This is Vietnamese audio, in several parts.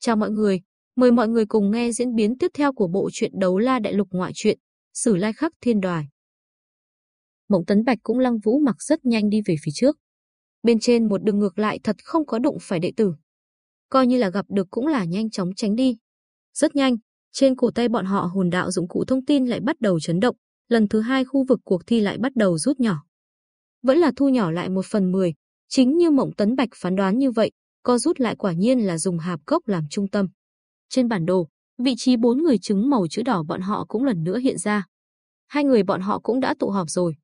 Chào mọi người, mời mọi người cùng nghe diễn biến tiếp theo của bộ truyện Đấu La Đại Lục ngoại truyện, Sử Lai Khắc Thiên Đoài. Mộng Tấn Bạch cũng lăng vũ mặc rất nhanh đi về phía trước. Bên trên một đường ngược lại thật không có đụng phải đệ tử. Coi như là gặp được cũng là nhanh chóng tránh đi. Rất nhanh, trên cổ tay bọn họ hồn đạo dụng cụ thông tin lại bắt đầu chấn động, lần thứ hai khu vực cuộc thi lại bắt đầu rút nhỏ. Vẫn là thu nhỏ lại một phần mười, chính như Mộng Tấn Bạch phán đoán như vậy, co rút lại quả nhiên là dùng hạp cốc làm trung tâm. Trên bản đồ, vị trí bốn người trứng màu chữ đỏ bọn họ cũng lần nữa hiện ra. Hai người bọn họ cũng đã tụ họp rồi.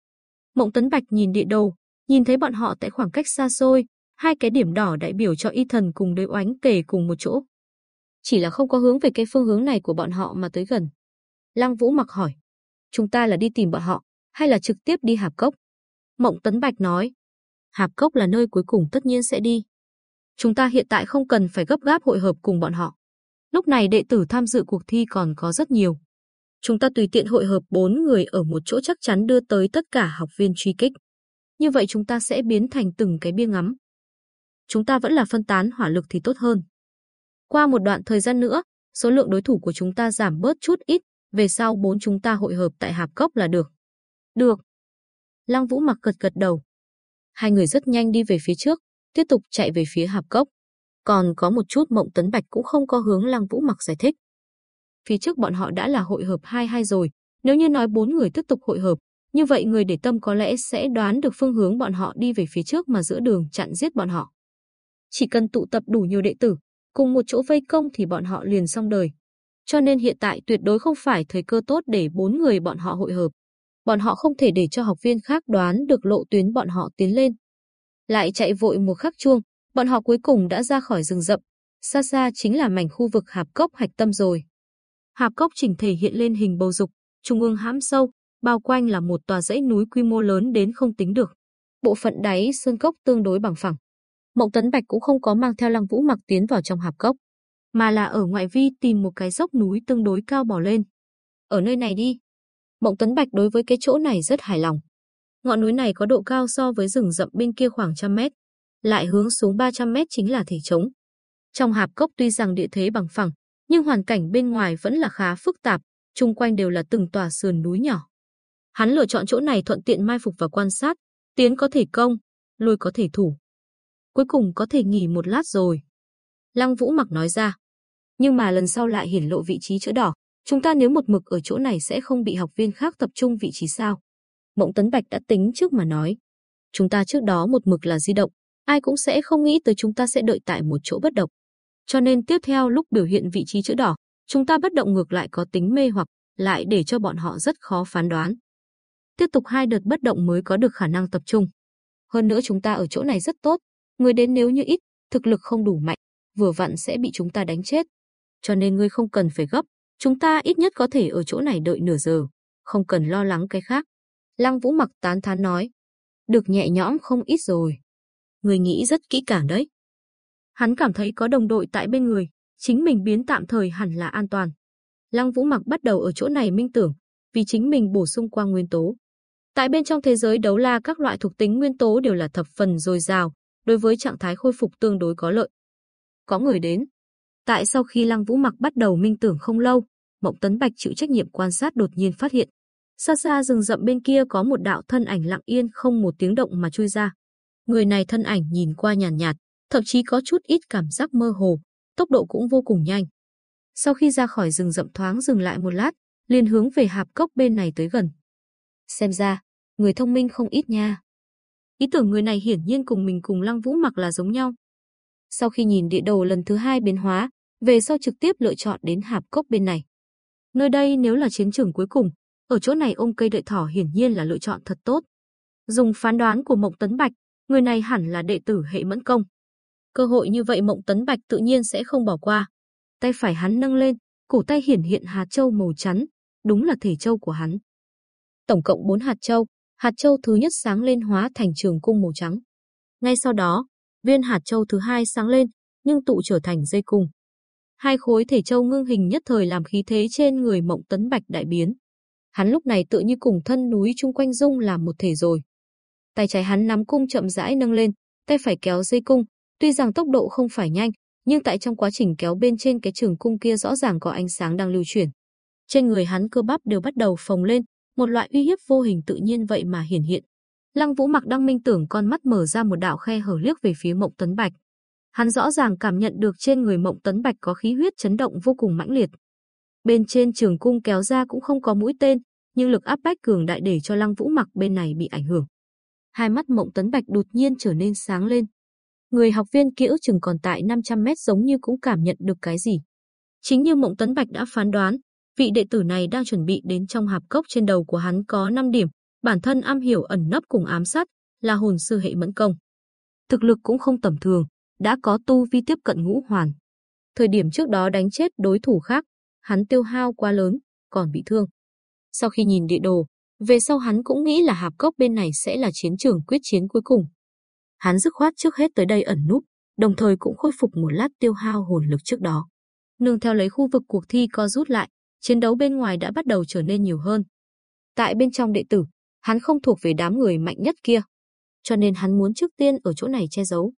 Mộng Tấn Bạch nhìn địa đồ, nhìn thấy bọn họ tại khoảng cách xa xôi, hai cái điểm đỏ đại biểu cho y thần cùng đối oánh kề cùng một chỗ. Chỉ là không có hướng về cái phương hướng này của bọn họ mà tới gần. Lăng Vũ mặc hỏi, chúng ta là đi tìm bọn họ, hay là trực tiếp đi hạp cốc? Mộng Tấn Bạch nói, hạp cốc là nơi cuối cùng tất nhiên sẽ đi. Chúng ta hiện tại không cần phải gấp gáp hội hợp cùng bọn họ. Lúc này đệ tử tham dự cuộc thi còn có rất nhiều. Chúng ta tùy tiện hội hợp bốn người ở một chỗ chắc chắn đưa tới tất cả học viên truy kích. Như vậy chúng ta sẽ biến thành từng cái bia ngắm. Chúng ta vẫn là phân tán hỏa lực thì tốt hơn. Qua một đoạn thời gian nữa, số lượng đối thủ của chúng ta giảm bớt chút ít, về sau bốn chúng ta hội hợp tại Hạp Cốc là được. Được. Lăng Vũ mặc gật gật đầu. Hai người rất nhanh đi về phía trước, tiếp tục chạy về phía hạp cốc. Còn có một chút Mộng Tấn Bạch cũng không có hướng Lăng Vũ Mặc giải thích. Phía trước bọn họ đã là hội hợp hai hai rồi, nếu như nói bốn người tiếp tục hội hợp, như vậy người để tâm có lẽ sẽ đoán được phương hướng bọn họ đi về phía trước mà giữa đường chặn giết bọn họ. Chỉ cần tụ tập đủ nhiều đệ tử, cùng một chỗ vây công thì bọn họ liền xong đời. Cho nên hiện tại tuyệt đối không phải thời cơ tốt để bốn người bọn họ hội hợp. Bọn họ không thể để cho học viên khác đoán được lộ tuyến bọn họ tiến lên, lại chạy vội một khắc chuông, bọn họ cuối cùng đã ra khỏi rừng rậm, xa xa chính là mảnh khu vực hạp cốc hạch tâm rồi. Hạp cốc chỉnh thể hiện lên hình bầu dục, trung ương hãm sâu, bao quanh là một tòa dãy núi quy mô lớn đến không tính được. Bộ phận đáy sơn cốc tương đối bằng phẳng. Mộng Tấn Bạch cũng không có mang theo Lăng Vũ Mặc tiến vào trong hạp cốc, mà là ở ngoại vi tìm một cái dốc núi tương đối cao bỏ lên. Ở nơi này đi. Mộng Tấn Bạch đối với cái chỗ này rất hài lòng. Ngọn núi này có độ cao so với rừng rậm bên kia khoảng trăm mét, lại hướng xuống 300 mét chính là thể trống. Trong hạp cốc tuy rằng địa thế bằng phẳng, nhưng hoàn cảnh bên ngoài vẫn là khá phức tạp, chung quanh đều là từng tòa sườn núi nhỏ. Hắn lựa chọn chỗ này thuận tiện mai phục và quan sát, tiến có thể công, lùi có thể thủ. Cuối cùng có thể nghỉ một lát rồi. Lăng Vũ mặc nói ra. Nhưng mà lần sau lại hiển lộ vị trí chữ đỏ, chúng ta nếu một mực ở chỗ này sẽ không bị học viên khác tập trung vị trí sao? Mộng Tấn Bạch đã tính trước mà nói. Chúng ta trước đó một mực là di động, ai cũng sẽ không nghĩ tới chúng ta sẽ đợi tại một chỗ bất động. Cho nên tiếp theo lúc biểu hiện vị trí chữ đỏ, chúng ta bất động ngược lại có tính mê hoặc, lại để cho bọn họ rất khó phán đoán. Tiếp tục hai đợt bất động mới có được khả năng tập trung. Hơn nữa chúng ta ở chỗ này rất tốt, người đến nếu như ít, thực lực không đủ mạnh, vừa vặn sẽ bị chúng ta đánh chết. Cho nên ngươi không cần phải gấp, chúng ta ít nhất có thể ở chỗ này đợi nửa giờ, không cần lo lắng cái khác. Lăng Vũ mặc tán thán nói. Được nhẹ nhõm không ít rồi. Người nghĩ rất kỹ càng đấy. Hắn cảm thấy có đồng đội tại bên người, chính mình biến tạm thời hẳn là an toàn. Lăng Vũ mặc bắt đầu ở chỗ này minh tưởng, vì chính mình bổ sung qua nguyên tố. Tại bên trong thế giới đấu la các loại thuộc tính nguyên tố đều là thập phần dồi dào, đối với trạng thái khôi phục tương đối có lợi. Có người đến. Tại sau khi Lăng Vũ mặc bắt đầu minh tưởng không lâu, Mộng Tấn Bạch chịu trách nhiệm quan sát đột nhiên phát hiện, Xa xa rừng rậm bên kia có một đạo thân ảnh lặng yên không một tiếng động mà chui ra. Người này thân ảnh nhìn qua nhàn nhạt, nhạt, thậm chí có chút ít cảm giác mơ hồ, tốc độ cũng vô cùng nhanh. Sau khi ra khỏi rừng rậm thoáng dừng lại một lát, liền hướng về hạp cốc bên này tới gần. Xem ra, người thông minh không ít nha. Ý tưởng người này hiển nhiên cùng mình cùng Lăng Vũ mặc là giống nhau. Sau khi nhìn địa đồ lần thứ hai biến hóa, về sau trực tiếp lựa chọn đến hạp cốc bên này. Nơi đây nếu là chiến trường cuối cùng, ở chỗ này ôm cây đợi thỏ hiển nhiên là lựa chọn thật tốt. Dùng phán đoán của Mộng Tấn Bạch, người này hẳn là đệ tử hệ mẫn công. Cơ hội như vậy Mộng Tấn Bạch tự nhiên sẽ không bỏ qua. Tay phải hắn nâng lên, cổ tay hiển hiện hạt châu màu trắng, đúng là thể châu của hắn. Tổng cộng 4 hạt châu, hạt châu thứ nhất sáng lên hóa thành trường cung màu trắng. Ngay sau đó, viên hạt châu thứ hai sáng lên, nhưng tụ trở thành dây cung. Hai khối thể châu ngưng hình nhất thời làm khí thế trên người Mộng Tấn Bạch đại biến. Hắn lúc này tự như cùng thân núi chung quanh dung làm một thể rồi. Tay trái hắn nắm cung chậm rãi nâng lên, tay phải kéo dây cung, tuy rằng tốc độ không phải nhanh, nhưng tại trong quá trình kéo bên trên cái trường cung kia rõ ràng có ánh sáng đang lưu chuyển. Trên người hắn cơ bắp đều bắt đầu phồng lên, một loại uy hiếp vô hình tự nhiên vậy mà hiển hiện. Lăng Vũ Mặc đang minh tưởng con mắt mở ra một đạo khe hở liếc về phía Mộng Tấn Bạch. Hắn rõ ràng cảm nhận được trên người Mộng Tấn Bạch có khí huyết chấn động vô cùng mãnh liệt. Bên trên trường cung kéo ra cũng không có mũi tên, nhưng lực áp bách cường đại để cho Lăng Vũ Mặc bên này bị ảnh hưởng. Hai mắt Mộng Tấn Bạch đột nhiên trở nên sáng lên. Người học viên kia ước chừng còn tại 500 mét giống như cũng cảm nhận được cái gì. Chính như Mộng Tấn Bạch đã phán đoán, vị đệ tử này đang chuẩn bị đến trong hạp cốc trên đầu của hắn có 5 điểm, bản thân am hiểu ẩn nấp cùng ám sát, là hồn sư hệ mẫn công. Thực lực cũng không tầm thường, đã có tu vi tiếp cận ngũ hoàn. Thời điểm trước đó đánh chết đối thủ khác, hắn tiêu hao quá lớn, còn bị thương. Sau khi nhìn địa đồ, về sau hắn cũng nghĩ là hạp cốc bên này sẽ là chiến trường quyết chiến cuối cùng. Hắn dứt khoát trước hết tới đây ẩn núp, đồng thời cũng khôi phục một lát tiêu hao hồn lực trước đó. Nương theo lấy khu vực cuộc thi co rút lại, chiến đấu bên ngoài đã bắt đầu trở nên nhiều hơn. Tại bên trong đệ tử, hắn không thuộc về đám người mạnh nhất kia, cho nên hắn muốn trước tiên ở chỗ này che giấu.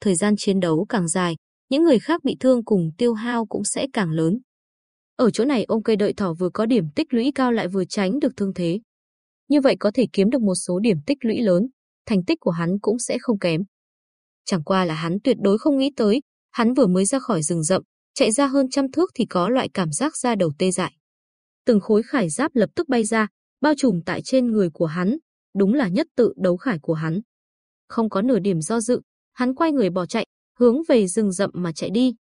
Thời gian chiến đấu càng dài, những người khác bị thương cùng tiêu hao cũng sẽ càng lớn. Ở chỗ này ông cây đợi thỏ vừa có điểm tích lũy cao lại vừa tránh được thương thế. Như vậy có thể kiếm được một số điểm tích lũy lớn, thành tích của hắn cũng sẽ không kém. Chẳng qua là hắn tuyệt đối không nghĩ tới, hắn vừa mới ra khỏi rừng rậm, chạy ra hơn trăm thước thì có loại cảm giác da đầu tê dại. Từng khối khải giáp lập tức bay ra, bao trùm tại trên người của hắn, đúng là nhất tự đấu khải của hắn. Không có nửa điểm do dự, hắn quay người bỏ chạy, hướng về rừng rậm mà chạy đi.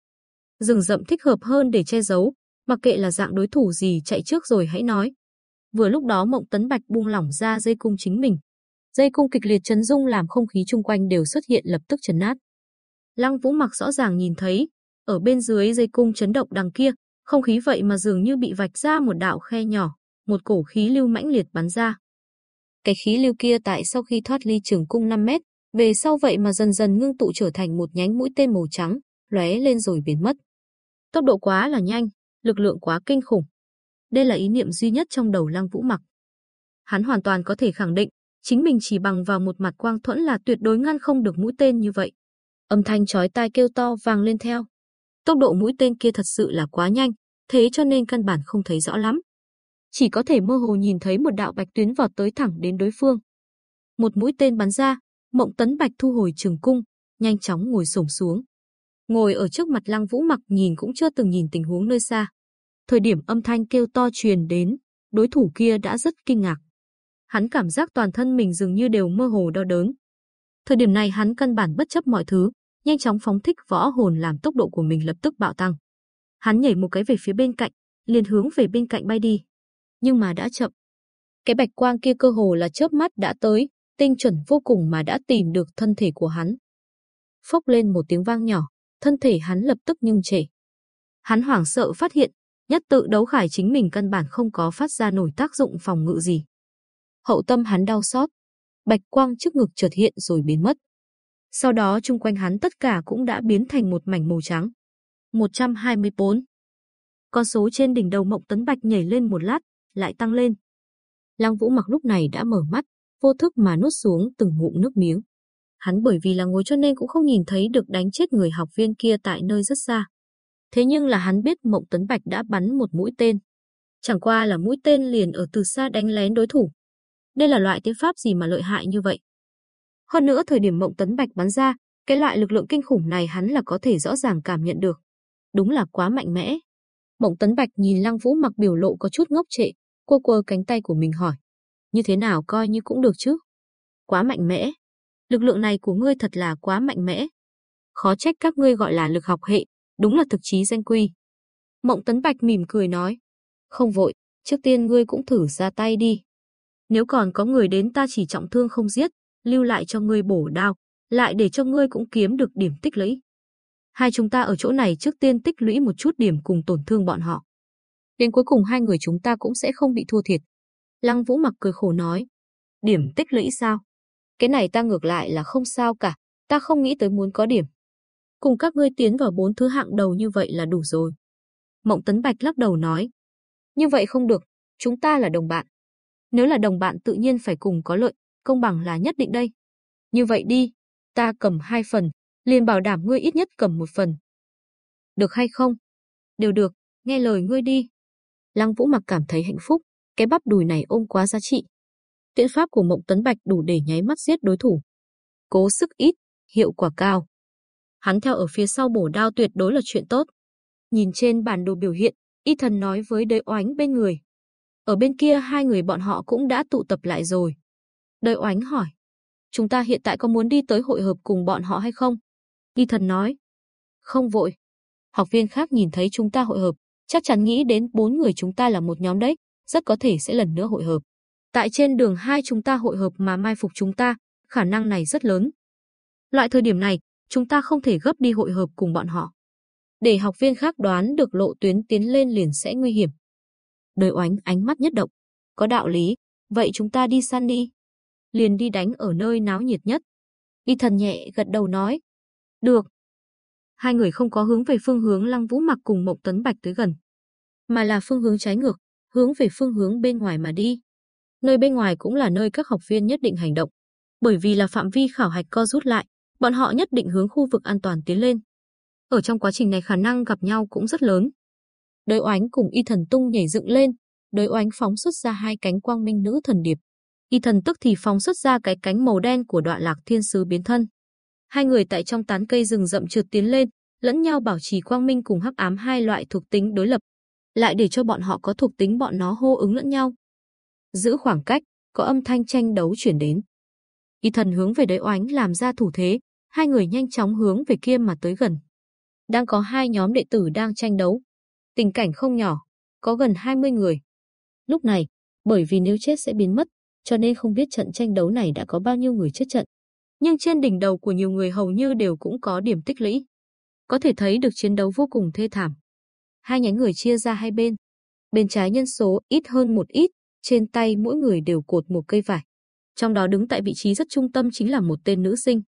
Rừng rậm thích hợp hơn để che giấu, mặc kệ là dạng đối thủ gì chạy trước rồi hãy nói. Vừa lúc đó Mộng Tấn Bạch buông lỏng ra dây cung chính mình. Dây cung kịch liệt chấn rung làm không khí chung quanh đều xuất hiện lập tức chấn nát. Lăng Vũ Mặc rõ ràng nhìn thấy, ở bên dưới dây cung chấn động đằng kia, không khí vậy mà dường như bị vạch ra một đạo khe nhỏ, một cổ khí lưu mãnh liệt bắn ra. Cái khí lưu kia tại sau khi thoát ly trường cung 5 mét, về sau vậy mà dần dần ngưng tụ trở thành một nhánh mũi tên màu trắng, lóe lên rồi biến mất. Tốc độ quá là nhanh, lực lượng quá kinh khủng. Đây là ý niệm duy nhất trong đầu Lăng Vũ Mặc. Hắn hoàn toàn có thể khẳng định, chính mình chỉ bằng vào một mặt quang thuẫn là tuyệt đối ngăn không được mũi tên như vậy. Âm thanh chói tai kêu to vang lên theo. Tốc độ mũi tên kia thật sự là quá nhanh, thế cho nên căn bản không thấy rõ lắm. Chỉ có thể mơ hồ nhìn thấy một đạo bạch tuyến vọt tới thẳng đến đối phương. Một mũi tên bắn ra, Mộng Tấn Bạch thu hồi trường cung, nhanh chóng ngồi xổm xuống. Ngồi ở trước mặt Lăng Vũ Mặc nhìn cũng chưa từng nhìn tình huống nơi xa. Thời điểm âm thanh kêu to truyền đến, đối thủ kia đã rất kinh ngạc. Hắn cảm giác toàn thân mình dường như đều mơ hồ đau đớn. Thời điểm này hắn căn bản bất chấp mọi thứ, nhanh chóng phóng thích võ hồn làm tốc độ của mình lập tức bạo tăng. Hắn nhảy một cái về phía bên cạnh, liền hướng về bên cạnh bay đi. Nhưng mà đã chậm. Cái bạch quang kia cơ hồ là chớp mắt đã tới, tinh chuẩn vô cùng mà đã tìm được thân thể của hắn. Phốc lên một tiếng vang nhỏ, thân thể hắn lập tức ngưng trệ. Hắn hoảng sợ phát hiện, nhất tự đấu khải chính mình căn bản không có phát ra nổi tác dụng phòng ngự gì. Hậu tâm hắn đau xót, bạch quang trước ngực chợt hiện rồi biến mất. Sau đó chung quanh hắn tất cả cũng đã biến thành một mảnh màu trắng. 124. Con số trên đỉnh đầu Mộng Tấn Bạch nhảy lên một lát, lại tăng lên. Lăng Vũ Mặc lúc này đã mở mắt, vô thức mà nuốt xuống từng ngụm nước miếng. Hắn bởi vì là ngồi cho nên cũng không nhìn thấy được đánh chết người học viên kia tại nơi rất xa. Thế nhưng là hắn biết Mộng Tấn Bạch đã bắn một mũi tên. Chẳng qua là mũi tên liền ở từ xa đánh lén đối thủ. Đây là loại tiến pháp gì mà lợi hại như vậy? Hơn nữa thời điểm Mộng Tấn Bạch bắn ra, cái loại lực lượng kinh khủng này hắn là có thể rõ ràng cảm nhận được. Đúng là quá mạnh mẽ. Mộng Tấn Bạch nhìn Lăng Vũ mặc biểu lộ có chút ngốc trệ, cô quơ cánh tay của mình hỏi. Như thế nào coi như cũng được chứ? Quá mạnh mẽ. Lực lượng này của ngươi thật là quá mạnh mẽ. Khó trách các ngươi gọi là lực học hệ, đúng là thực chí danh quy. Mộng Tấn Bạch mỉm cười nói. Không vội, trước tiên ngươi cũng thử ra tay đi. Nếu còn có người đến ta chỉ trọng thương không giết, lưu lại cho ngươi bổ đao, lại để cho ngươi cũng kiếm được điểm tích lũy. Hai chúng ta ở chỗ này trước tiên tích lũy một chút điểm cùng tổn thương bọn họ. Đến cuối cùng hai người chúng ta cũng sẽ không bị thua thiệt. Lăng Vũ mặc cười khổ nói. Điểm tích lũy sao? Cái này ta ngược lại là không sao cả, ta không nghĩ tới muốn có điểm. Cùng các ngươi tiến vào bốn thứ hạng đầu như vậy là đủ rồi. Mộng Tấn Bạch lắc đầu nói. Như vậy không được, chúng ta là đồng bạn. Nếu là đồng bạn tự nhiên phải cùng có lợi, công bằng là nhất định đây. Như vậy đi, ta cầm hai phần, liền bảo đảm ngươi ít nhất cầm một phần. Được hay không? Đều được, nghe lời ngươi đi. Lăng Vũ mặc cảm thấy hạnh phúc, cái bắp đùi này ôm quá giá trị. Tiễn pháp của Mộng Tấn Bạch đủ để nháy mắt giết đối thủ. Cố sức ít, hiệu quả cao. Hắn theo ở phía sau bổ đao tuyệt đối là chuyện tốt. Nhìn trên bản đồ biểu hiện, Y Thần nói với đới oánh bên người. Ở bên kia hai người bọn họ cũng đã tụ tập lại rồi. Đới oánh hỏi. Chúng ta hiện tại có muốn đi tới hội hợp cùng bọn họ hay không? Y Thần nói. Không vội. Học viên khác nhìn thấy chúng ta hội hợp, chắc chắn nghĩ đến bốn người chúng ta là một nhóm đấy, rất có thể sẽ lần nữa hội hợp. Tại trên đường hai chúng ta hội hợp mà mai phục chúng ta, khả năng này rất lớn. Loại thời điểm này, chúng ta không thể gấp đi hội hợp cùng bọn họ. Để học viên khác đoán được lộ tuyến tiến lên liền sẽ nguy hiểm. Đời oánh ánh mắt nhất động. Có đạo lý, vậy chúng ta đi săn đi. Liền đi đánh ở nơi náo nhiệt nhất. Y thần nhẹ gật đầu nói. Được. Hai người không có hướng về phương hướng Lăng Vũ mặc cùng Mộc Tấn Bạch tới gần, mà là phương hướng trái ngược, hướng về phương hướng bên ngoài mà đi. Nơi bên ngoài cũng là nơi các học viên nhất định hành động. Bởi vì là phạm vi khảo hạch co rút lại, bọn họ nhất định hướng khu vực an toàn tiến lên. Ở trong quá trình này khả năng gặp nhau cũng rất lớn. Đới oánh cùng y thần tung nhảy dựng lên, đới oánh phóng xuất ra hai cánh quang minh nữ thần điệp. Y thần tức thì phóng xuất ra cái cánh màu đen của đoạn lạc thiên sứ biến thân. Hai người tại trong tán cây rừng rậm trượt tiến lên, lẫn nhau bảo trì quang minh cùng hắc ám hai loại thuộc tính đối lập, lại để cho bọn họ có thuộc tính bọn nó hô ứng lẫn nhau. Giữ khoảng cách, có âm thanh tranh đấu chuyển đến. Y thần hướng về đấy oánh làm ra thủ thế, hai người nhanh chóng hướng về kia mà tới gần. Đang có hai nhóm đệ tử đang tranh đấu. Tình cảnh không nhỏ, có gần 20 người. Lúc này, bởi vì nếu chết sẽ biến mất, cho nên không biết trận tranh đấu này đã có bao nhiêu người chết trận. Nhưng trên đỉnh đầu của nhiều người hầu như đều cũng có điểm tích lũy. Có thể thấy được chiến đấu vô cùng thê thảm. Hai nhánh người chia ra hai bên. Bên trái nhân số ít hơn một ít, trên tay mỗi người đều cột một cây vải. Trong đó đứng tại vị trí rất trung tâm chính là một tên nữ sinh.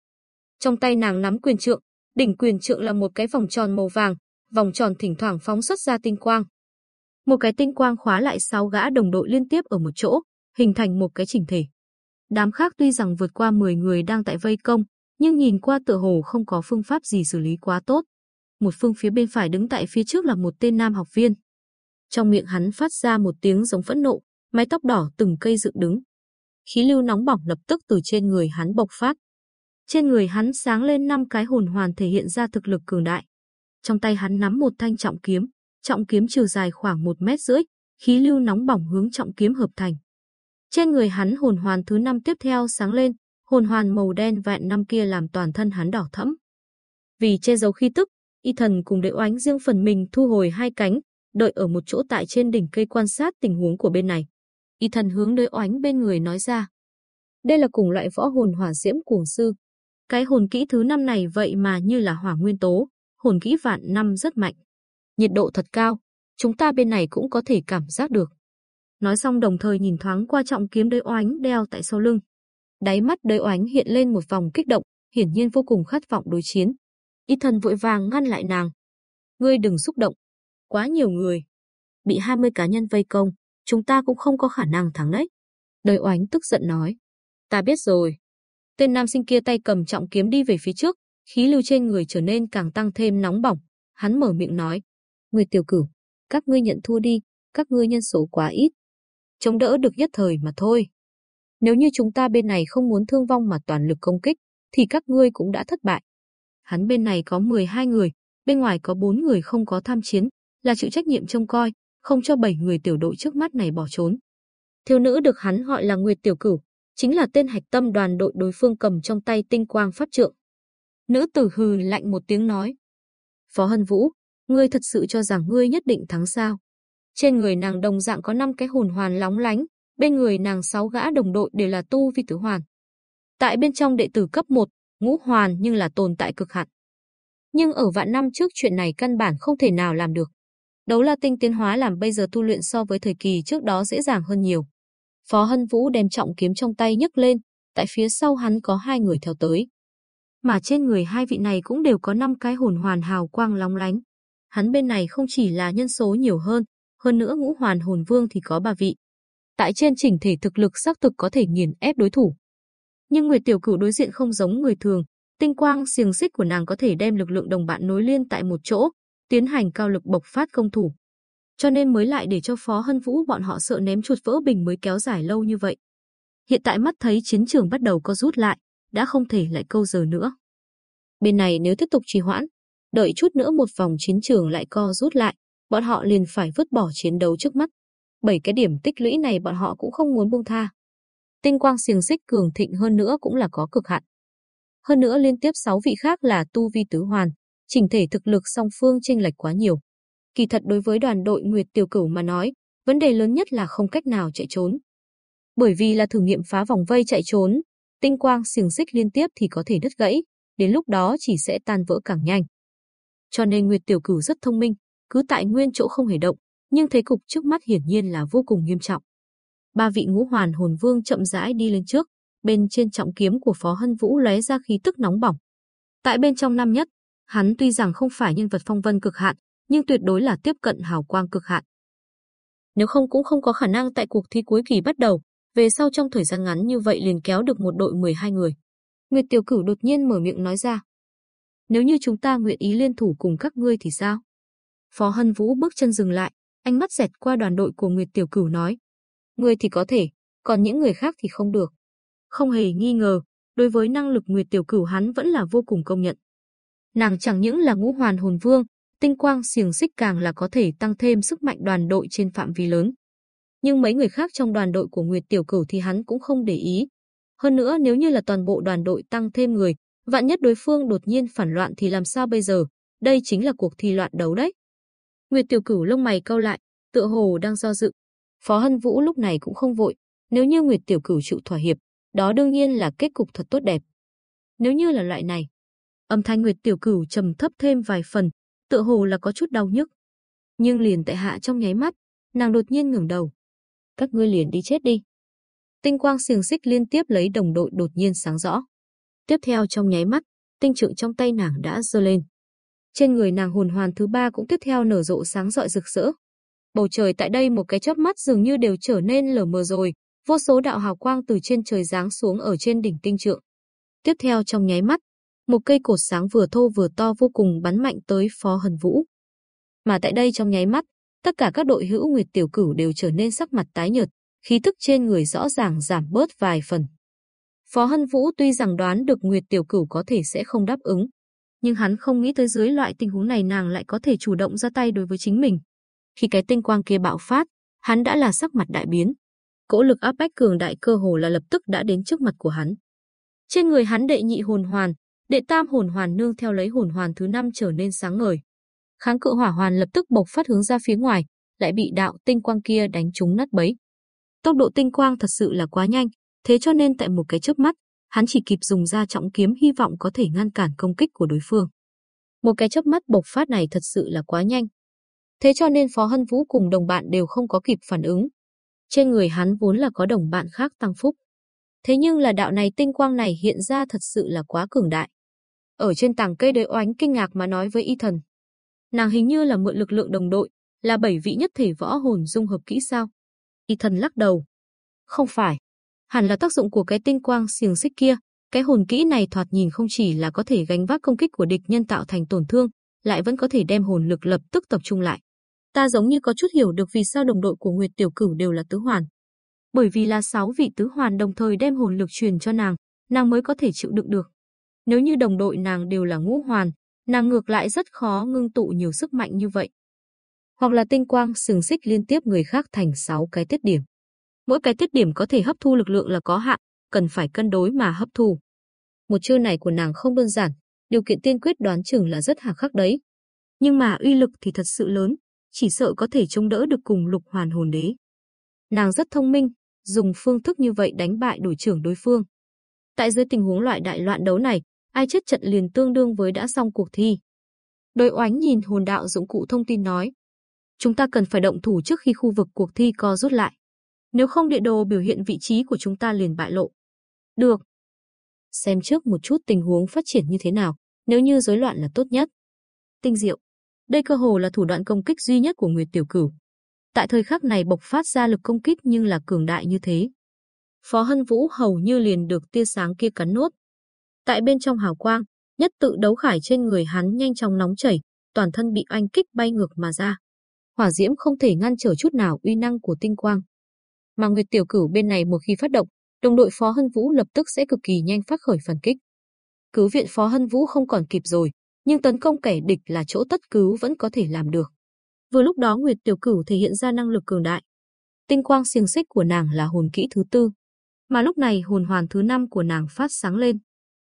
Trong tay nàng nắm quyền trượng, đỉnh quyền trượng là một cái vòng tròn màu vàng, vòng tròn thỉnh thoảng phóng xuất ra tinh quang. Một cái tinh quang khóa lại sáu gã đồng đội liên tiếp ở một chỗ, hình thành một cái chỉnh thể. Đám khác tuy rằng vượt qua 10 người đang tại vây công, nhưng nhìn qua tựa hồ không có phương pháp gì xử lý quá tốt. Một phương phía bên phải đứng tại phía trước là một tên nam học viên. Trong miệng hắn phát ra một tiếng giống phẫn nộ, mái tóc đỏ từng cây dựng đứng. Khí lưu nóng bỏng lập tức từ trên người hắn bộc phát. Trên người hắn sáng lên năm cái hồn hoàn thể hiện ra thực lực cường đại. Trong tay hắn nắm một thanh trọng kiếm, trọng kiếm chiều dài khoảng một mét rưỡi, khí lưu nóng bỏng hướng trọng kiếm hợp thành. Trên người hắn hồn hoàn thứ năm tiếp theo sáng lên, hồn hoàn màu đen vẹn năm kia làm toàn thân hắn đỏ thẫm. Vì che giấu khí tức, y thần cùng đệ oánh riêng phần mình thu hồi hai cánh, đợi ở một chỗ tại trên đỉnh cây quan sát tình huống của bên này. Y thần hướng đới oánh bên người nói ra. Đây là cùng loại võ hồn hỏa diễm cuồng sư. Cái hồn kỹ thứ năm này vậy mà như là hỏa nguyên tố, hồn kỹ vạn năm rất mạnh. Nhiệt độ thật cao, chúng ta bên này cũng có thể cảm giác được. Nói xong đồng thời nhìn thoáng qua trọng kiếm đới oánh đeo tại sau lưng. Đáy mắt đới oánh hiện lên một vòng kích động, hiển nhiên vô cùng khát vọng đối chiến. Y thần vội vàng ngăn lại nàng. Ngươi đừng xúc động. Quá nhiều người. Bị 20 cá nhân vây công, chúng ta cũng không có khả năng thắng đấy. Đời oánh tức giận nói. Ta biết rồi. Tên nam sinh kia tay cầm trọng kiếm đi về phía trước, khí lưu trên người trở nên càng tăng thêm nóng bỏng. Hắn mở miệng nói. Người tiểu cửu, các ngươi nhận thua đi, các ngươi nhân số quá ít. Chống đỡ được nhất thời mà thôi. Nếu như chúng ta bên này không muốn thương vong mà toàn lực công kích, thì các ngươi cũng đã thất bại. Hắn bên này có 12 người, bên ngoài có 4 người không có tham chiến, là chịu trách nhiệm trông coi, không cho bảy người tiểu đội trước mắt này bỏ trốn. Thiếu nữ được hắn gọi là Nguyệt Tiểu Cửu, chính là tên hạch tâm đoàn đội đối phương cầm trong tay tinh quang pháp trượng. Nữ tử hừ lạnh một tiếng nói. Phó Hân Vũ, ngươi thật sự cho rằng ngươi nhất định thắng sao? Trên người nàng đồng dạng có 5 cái hồn hoàn lóng lánh, bên người nàng 6 gã đồng đội đều là tu vi tử hoàn. Tại bên trong đệ tử cấp 1, ngũ hoàn nhưng là tồn tại cực hạn. Nhưng ở vạn năm trước chuyện này căn bản không thể nào làm được. Đấu la tinh tiến hóa làm bây giờ tu luyện so với thời kỳ trước đó dễ dàng hơn nhiều. Phó Hân Vũ đem trọng kiếm trong tay nhấc lên, tại phía sau hắn có hai người theo tới. Mà trên người hai vị này cũng đều có năm cái hồn hoàn hào quang lóng lánh. Hắn bên này không chỉ là nhân số nhiều hơn, hơn nữa ngũ hoàn hồn vương thì có ba vị. Tại trên chỉnh thể thực lực xác thực có thể nghiền ép đối thủ. Nhưng Nguyệt Tiểu Cửu đối diện không giống người thường, tinh quang xiềng xích của nàng có thể đem lực lượng đồng bạn nối liên tại một chỗ, tiến hành cao lực bộc phát công thủ. Cho nên mới lại để cho Phó Hân Vũ bọn họ sợ ném chuột vỡ bình mới kéo dài lâu như vậy. Hiện tại mắt thấy chiến trường bắt đầu có rút lại, đã không thể lại câu giờ nữa. Bên này nếu tiếp tục trì hoãn, đợi chút nữa một vòng chiến trường lại co rút lại, bọn họ liền phải vứt bỏ chiến đấu trước mắt. Bảy cái điểm tích lũy này bọn họ cũng không muốn buông tha. Tinh quang xiềng xích cường thịnh hơn nữa cũng là có cực hạn. Hơn nữa liên tiếp 6 vị khác là tu vi tứ hoàn, chỉnh thể thực lực song phương chênh lệch quá nhiều. Kỳ thật đối với đoàn đội Nguyệt Tiểu Cửu mà nói, vấn đề lớn nhất là không cách nào chạy trốn. Bởi vì là thử nghiệm phá vòng vây chạy trốn, tinh quang xiềng xích liên tiếp thì có thể đứt gãy, đến lúc đó chỉ sẽ tan vỡ càng nhanh. Cho nên Nguyệt Tiểu Cửu rất thông minh, cứ tại nguyên chỗ không hề động, nhưng thế cục trước mắt hiển nhiên là vô cùng nghiêm trọng. Ba vị ngũ hoàn hồn vương chậm rãi đi lên trước, bên trên trọng kiếm của Phó Hân Vũ lóe ra khí tức nóng bỏng. Tại bên trong năm nhất, hắn tuy rằng không phải nhân vật phong vân cực hạn, nhưng tuyệt đối là tiếp cận hào quang cực hạn. Nếu không cũng không có khả năng tại cuộc thi cuối kỳ bắt đầu, về sau trong thời gian ngắn như vậy liền kéo được một đội 12 người. Nguyệt Tiểu Cửu đột nhiên mở miệng nói ra. Nếu như chúng ta nguyện ý liên thủ cùng các ngươi thì sao? Phó Hân Vũ bước chân dừng lại, ánh mắt dẹt qua đoàn đội của Nguyệt Tiểu Cửu nói. Ngươi thì có thể, còn những người khác thì không được. Không hề nghi ngờ, đối với năng lực Nguyệt Tiểu Cửu hắn vẫn là vô cùng công nhận. Nàng chẳng những là ngũ hoàn hồn vương, tinh quang xiềng xích càng là có thể tăng thêm sức mạnh đoàn đội trên phạm vi lớn. Nhưng mấy người khác trong đoàn đội của Nguyệt Tiểu Cửu thì hắn cũng không để ý. Hơn nữa nếu như là toàn bộ đoàn đội tăng thêm người, vạn nhất đối phương đột nhiên phản loạn thì làm sao bây giờ? Đây chính là cuộc thi loạn đấu đấy. Nguyệt Tiểu Cửu lông mày cau lại, tựa hồ đang do dự. Phó Hân Vũ lúc này cũng không vội, nếu như Nguyệt Tiểu Cửu chịu thỏa hiệp, đó đương nhiên là kết cục thật tốt đẹp. Nếu như là loại này, âm thanh Nguyệt Tiểu Cửu trầm thấp thêm vài phần, tựa hồ là có chút đau nhức. Nhưng liền tại hạ trong nháy mắt, nàng đột nhiên ngẩng đầu. Các ngươi liền đi chết đi. Tinh quang xiềng xích liên tiếp lấy đồng đội đột nhiên sáng rõ. Tiếp theo trong nháy mắt, tinh trượng trong tay nàng đã giơ lên. Trên người nàng hồn hoàn thứ ba cũng tiếp theo nở rộ sáng rọi rực rỡ. Bầu trời tại đây một cái chớp mắt dường như đều trở nên lờ mờ rồi, vô số đạo hào quang từ trên trời giáng xuống ở trên đỉnh tinh trượng. Tiếp theo trong nháy mắt, một cây cột sáng vừa thô vừa to vô cùng bắn mạnh tới Phó Hân Vũ. Mà tại đây trong nháy mắt, tất cả các đội hữu Nguyệt Tiểu Cửu đều trở nên sắc mặt tái nhợt, khí tức trên người rõ ràng giảm bớt vài phần. Phó Hân Vũ tuy rằng đoán được Nguyệt Tiểu Cửu có thể sẽ không đáp ứng, nhưng hắn không nghĩ tới dưới loại tình huống này nàng lại có thể chủ động ra tay đối với chính mình. Khi cái tinh quang kia bạo phát, hắn đã là sắc mặt đại biến. Cỗ lực áp bách cường đại cơ hồ là lập tức đã đến trước mặt của hắn. Trên người hắn đệ nhị hồn hoàn, đệ tam hồn hoàn nương theo lấy hồn hoàn thứ năm trở nên sáng ngời. Kháng cự hỏa hoàn lập tức bộc phát hướng ra phía ngoài, lại bị đạo tinh quang kia đánh trúng nát bấy. Tốc độ tinh quang thật sự là quá nhanh, thế cho nên tại một cái chớp mắt, hắn chỉ kịp dùng ra trọng kiếm hy vọng có thể ngăn cản công kích của đối phương. Một cái chớp mắt bộc phát này thật sự là quá nhanh. Thế cho nên Phó Hân Vũ cùng đồng bạn đều không có kịp phản ứng. Trên người hắn vốn là có đồng bạn khác tăng phúc. Thế nhưng là đạo này tinh quang này hiện ra thật sự là quá cường đại. Ở trên tảng cây đới oánh kinh ngạc mà nói với y thần. Nàng hình như là mượn lực lượng đồng đội, là bảy vị nhất thể võ hồn dung hợp kỹ sao? Y thần lắc đầu. Không phải. Hẳn là tác dụng của cái tinh quang xiềng xích kia. Cái hồn kỹ này thoạt nhìn không chỉ là có thể gánh vác công kích của địch nhân tạo thành tổn thương, lại vẫn có thể đem hồn lực lập tức tập trung lại. Ta giống như có chút hiểu được vì sao đồng đội của Nguyệt Tiểu Cửu đều là tứ hoàn. Bởi vì là sáu vị tứ hoàn đồng thời đem hồn lực truyền cho nàng, nàng mới có thể chịu đựng được. Nếu như đồng đội nàng đều là ngũ hoàn, nàng ngược lại rất khó ngưng tụ nhiều sức mạnh như vậy. Hoặc là tinh quang sừng xích liên tiếp người khác thành 6 cái tiết điểm. Mỗi cái tiết điểm có thể hấp thu lực lượng là có hạn, cần phải cân đối mà hấp thu. Một chiêu này của nàng không đơn giản, điều kiện tiên quyết đoán chừng là rất hà khắc đấy. Nhưng mà uy lực thì thật sự lớn, chỉ sợ có thể chống đỡ được cùng lục hoàn hồn đế. Nàng rất thông minh, dùng phương thức như vậy đánh bại đội trưởng đối phương. Tại dưới tình huống loại đại loạn đấu này, ai chết trận liền tương đương với đã xong cuộc thi. Đội oánh nhìn hồn đạo dụng cụ thông tin nói. Chúng ta cần phải động thủ trước khi khu vực cuộc thi co rút lại. Nếu không địa đồ biểu hiện vị trí của chúng ta liền bại lộ. Được. Xem trước một chút tình huống phát triển như thế nào, nếu như rối loạn là tốt nhất. Tinh diệu. Đây cơ hồ là thủ đoạn công kích duy nhất của Nguyệt Tiểu Cửu. Tại thời khắc này bộc phát ra lực công kích nhưng là cường đại như thế. Phó Hân Vũ hầu như liền được tia sáng kia cắn nuốt. Tại bên trong hào quang, nhất tự đấu khải trên người hắn nhanh chóng nóng chảy, toàn thân bị oanh kích bay ngược mà ra. Hỏa diễm không thể ngăn trở chút nào uy năng của tinh quang. Mà Nguyệt Tiểu Cửu bên này một khi phát động, đồng đội Phó Hân Vũ lập tức sẽ cực kỳ nhanh phát khởi phản kích. Cứu viện Phó Hân Vũ không còn kịp rồi, nhưng tấn công kẻ địch là chỗ tất cứu vẫn có thể làm được. Vừa lúc đó Nguyệt Tiểu Cửu thể hiện ra năng lực cường đại. Tinh quang xiềng xích của nàng là hồn kỹ thứ tư, mà lúc này hồn hoàn thứ năm của nàng phát sáng lên.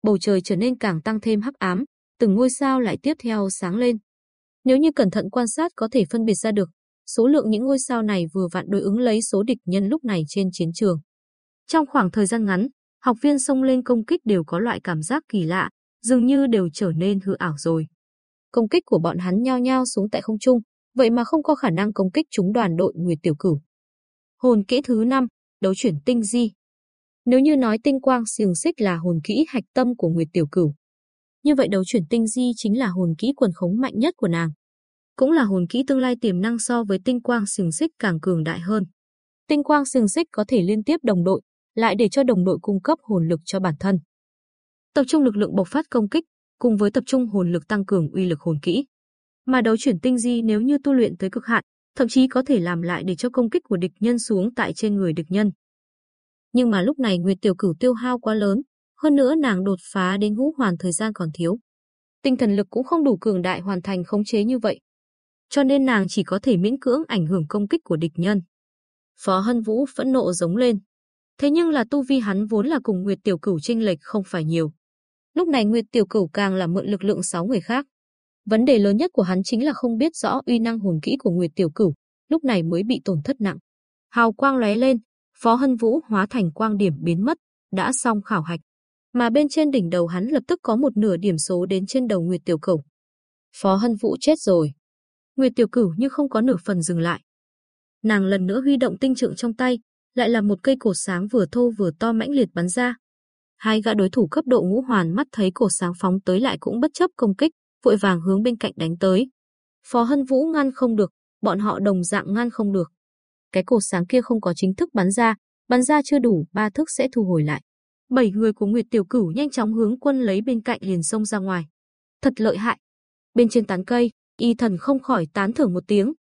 Bầu trời trở nên càng tăng thêm hắc ám, từng ngôi sao lại tiếp theo sáng lên. Nếu như cẩn thận quan sát có thể phân biệt ra được, số lượng những ngôi sao này vừa vặn đối ứng lấy số địch nhân lúc này trên chiến trường. Trong khoảng thời gian ngắn, học viên xông lên công kích đều có loại cảm giác kỳ lạ, dường như đều trở nên hư ảo rồi. Công kích của bọn hắn nhao nhao xuống tại không trung, vậy mà không có khả năng công kích chúng đoàn đội Nguyệt Tiểu Cửu. Hồn kỹ thứ 5, đấu chuyển tinh di. Nếu như nói tinh quang xiềng xích là hồn kỹ hạch tâm của Nguyệt Tiểu Cửu, như vậy đấu chuyển tinh di chính là hồn kỹ quần khống mạnh nhất của nàng. Cũng là hồn kỹ tương lai tiềm năng so với tinh quang xiềng xích càng cường đại hơn. Tinh quang xiềng xích có thể liên tiếp đồng đội, lại để cho đồng đội cung cấp hồn lực cho bản thân. Tập trung lực lượng bộc phát công kích, cùng với tập trung hồn lực tăng cường uy lực hồn kỹ. Mà đấu chuyển tinh di nếu như tu luyện tới cực hạn, thậm chí có thể làm lại để cho công kích của địch nhân xuống tại trên người địch nhân. Nhưng mà lúc này Nguyệt Tiểu Cửu tiêu hao quá lớn, hơn nữa nàng đột phá đến ngũ hoàn thời gian còn thiếu. Tinh thần lực cũng không đủ cường đại hoàn thành khống chế như vậy. Cho nên nàng chỉ có thể miễn cưỡng ảnh hưởng công kích của địch nhân. Phó Hân Vũ phẫn nộ giống lên. Thế nhưng là tu vi hắn vốn là cùng Nguyệt Tiểu Cửu chênh lệch không phải nhiều. Lúc này Nguyệt Tiểu Cửu càng là mượn lực lượng sáu người khác. Vấn đề lớn nhất của hắn chính là không biết rõ uy năng hồn kỹ của Nguyệt Tiểu Cửu, lúc này mới bị tổn thất nặng. Hào quang lóe lên, Phó Hân Vũ hóa thành quang điểm biến mất, đã xong khảo hạch mà bên trên đỉnh đầu hắn lập tức có một nửa điểm số đến trên đầu Nguyệt Tiểu Cửu. Phó Hân Vũ chết rồi. Nguyệt Tiểu Cửu như không có nửa phần dừng lại. Nàng lần nữa huy động tinh trượng trong tay, lại là một cây cột sáng vừa thô vừa to mãnh liệt bắn ra. Hai gã đối thủ cấp độ ngũ hoàn mắt thấy cột sáng phóng tới lại cũng bất chấp công kích, vội vàng hướng bên cạnh đánh tới. Phó Hân Vũ ngăn không được, bọn họ đồng dạng ngăn không được. Cái cột sáng kia không có chính thức bắn ra, bắn ra chưa đủ, ba thức sẽ thu hồi lại. Bảy người của Nguyệt Tiểu Cửu nhanh chóng hướng quân lấy bên cạnh liền xông ra ngoài. Thật lợi hại. Bên trên tán cây, y thần không khỏi tán thưởng một tiếng.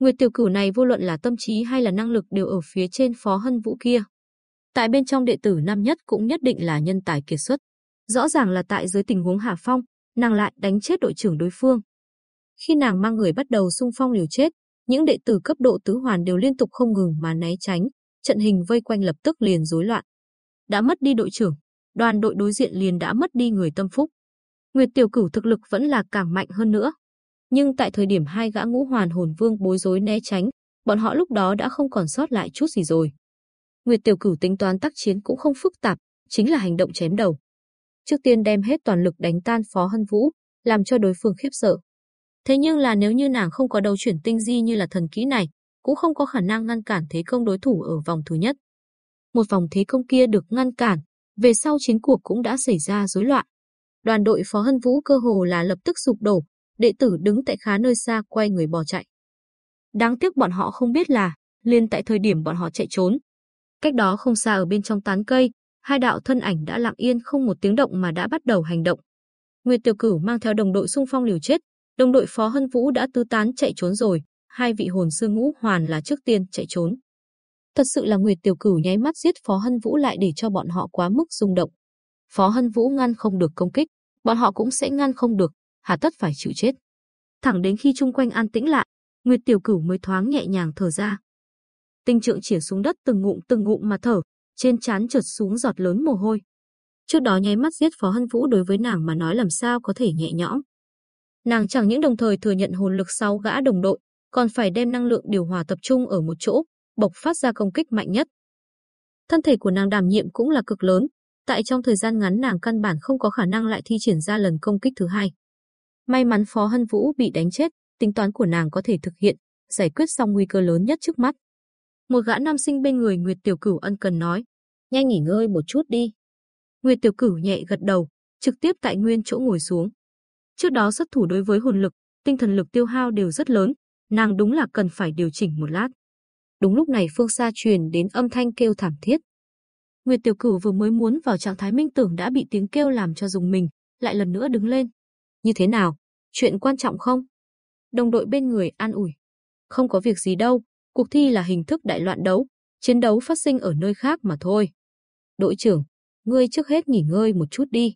Nguyệt Tiểu Cửu này vô luận là tâm trí hay là năng lực đều ở phía trên Phó Hân Vũ kia. Tại bên trong đệ tử năm nhất cũng nhất định là nhân tài kiệt xuất. Rõ ràng là tại dưới tình huống hạ phong, nàng lại đánh chết đội trưởng đối phương. Khi nàng mang người bắt đầu xung phong liều chết, những đệ tử cấp độ tứ hoàn đều liên tục không ngừng mà né tránh, trận hình vây quanh lập tức liền rối loạn đã mất đi đội trưởng, đoàn đội đối diện liền đã mất đi người tâm phúc. Nguyệt Tiểu Cửu thực lực vẫn là càng mạnh hơn nữa. Nhưng tại thời điểm hai gã ngũ hoàn hồn vương bối rối né tránh, bọn họ lúc đó đã không còn sót lại chút gì rồi. Nguyệt Tiểu Cửu tính toán tác chiến cũng không phức tạp, chính là hành động chém đầu. Trước tiên đem hết toàn lực đánh tan Phó Hân Vũ, làm cho đối phương khiếp sợ. Thế nhưng là nếu như nàng không có đầu chuyển tinh di như là thần kỹ này, cũng không có khả năng ngăn cản thế công đối thủ ở vòng thứ nhất một vòng thế công kia được ngăn cản, về sau chiến cuộc cũng đã xảy ra rối loạn. Đoàn đội Phó Hân Vũ cơ hồ là lập tức sụp đổ, đệ tử đứng tại khá nơi xa quay người bỏ chạy. Đáng tiếc bọn họ không biết là, liền tại thời điểm bọn họ chạy trốn. Cách đó không xa ở bên trong tán cây, hai đạo thân ảnh đã lặng yên không một tiếng động mà đã bắt đầu hành động. Nguyệt Tiểu Cửu mang theo đồng đội xung phong liều chết, đồng đội Phó Hân Vũ đã tứ tán chạy trốn rồi, hai vị hồn sư ngũ hoàn là trước tiên chạy trốn. Thật sự là Nguyệt Tiểu Cửu nháy mắt giết Phó Hân Vũ lại để cho bọn họ quá mức rung động. Phó Hân Vũ ngăn không được công kích, bọn họ cũng sẽ ngăn không được, hà tất phải chịu chết. Thẳng đến khi chung quanh an tĩnh lại, Nguyệt Tiểu Cửu mới thoáng nhẹ nhàng thở ra. Tinh trượng chỉ xuống đất từng ngụm từng ngụm mà thở, trên trán trượt xuống giọt lớn mồ hôi. Trước đó nháy mắt giết Phó Hân Vũ đối với nàng mà nói làm sao có thể nhẹ nhõm. Nàng chẳng những đồng thời thừa nhận hồn lực sau gã đồng đội, còn phải đem năng lượng điều hòa tập trung ở một chỗ, bộc phát ra công kích mạnh nhất. Thân thể của nàng đảm nhiệm cũng là cực lớn, tại trong thời gian ngắn nàng căn bản không có khả năng lại thi triển ra lần công kích thứ hai. May mắn Phó Hân Vũ bị đánh chết, tính toán của nàng có thể thực hiện, giải quyết xong nguy cơ lớn nhất trước mắt. Một gã nam sinh bên người Nguyệt Tiểu Cửu ân cần nói, nhanh nghỉ ngơi một chút đi. Nguyệt Tiểu Cửu nhẹ gật đầu, trực tiếp tại nguyên chỗ ngồi xuống. Trước đó xuất thủ đối với hồn lực, tinh thần lực tiêu hao đều rất lớn, nàng đúng là cần phải điều chỉnh một lát. Đúng lúc này phương xa truyền đến âm thanh kêu thảm thiết. Nguyệt Tiểu Cửu vừa mới muốn vào trạng thái minh tưởng đã bị tiếng kêu làm cho dùng mình, lại lần nữa đứng lên. Như thế nào? Chuyện quan trọng không? Đồng đội bên người an ủi. Không có việc gì đâu, cuộc thi là hình thức đại loạn đấu, chiến đấu phát sinh ở nơi khác mà thôi. Đội trưởng, ngươi trước hết nghỉ ngơi một chút đi.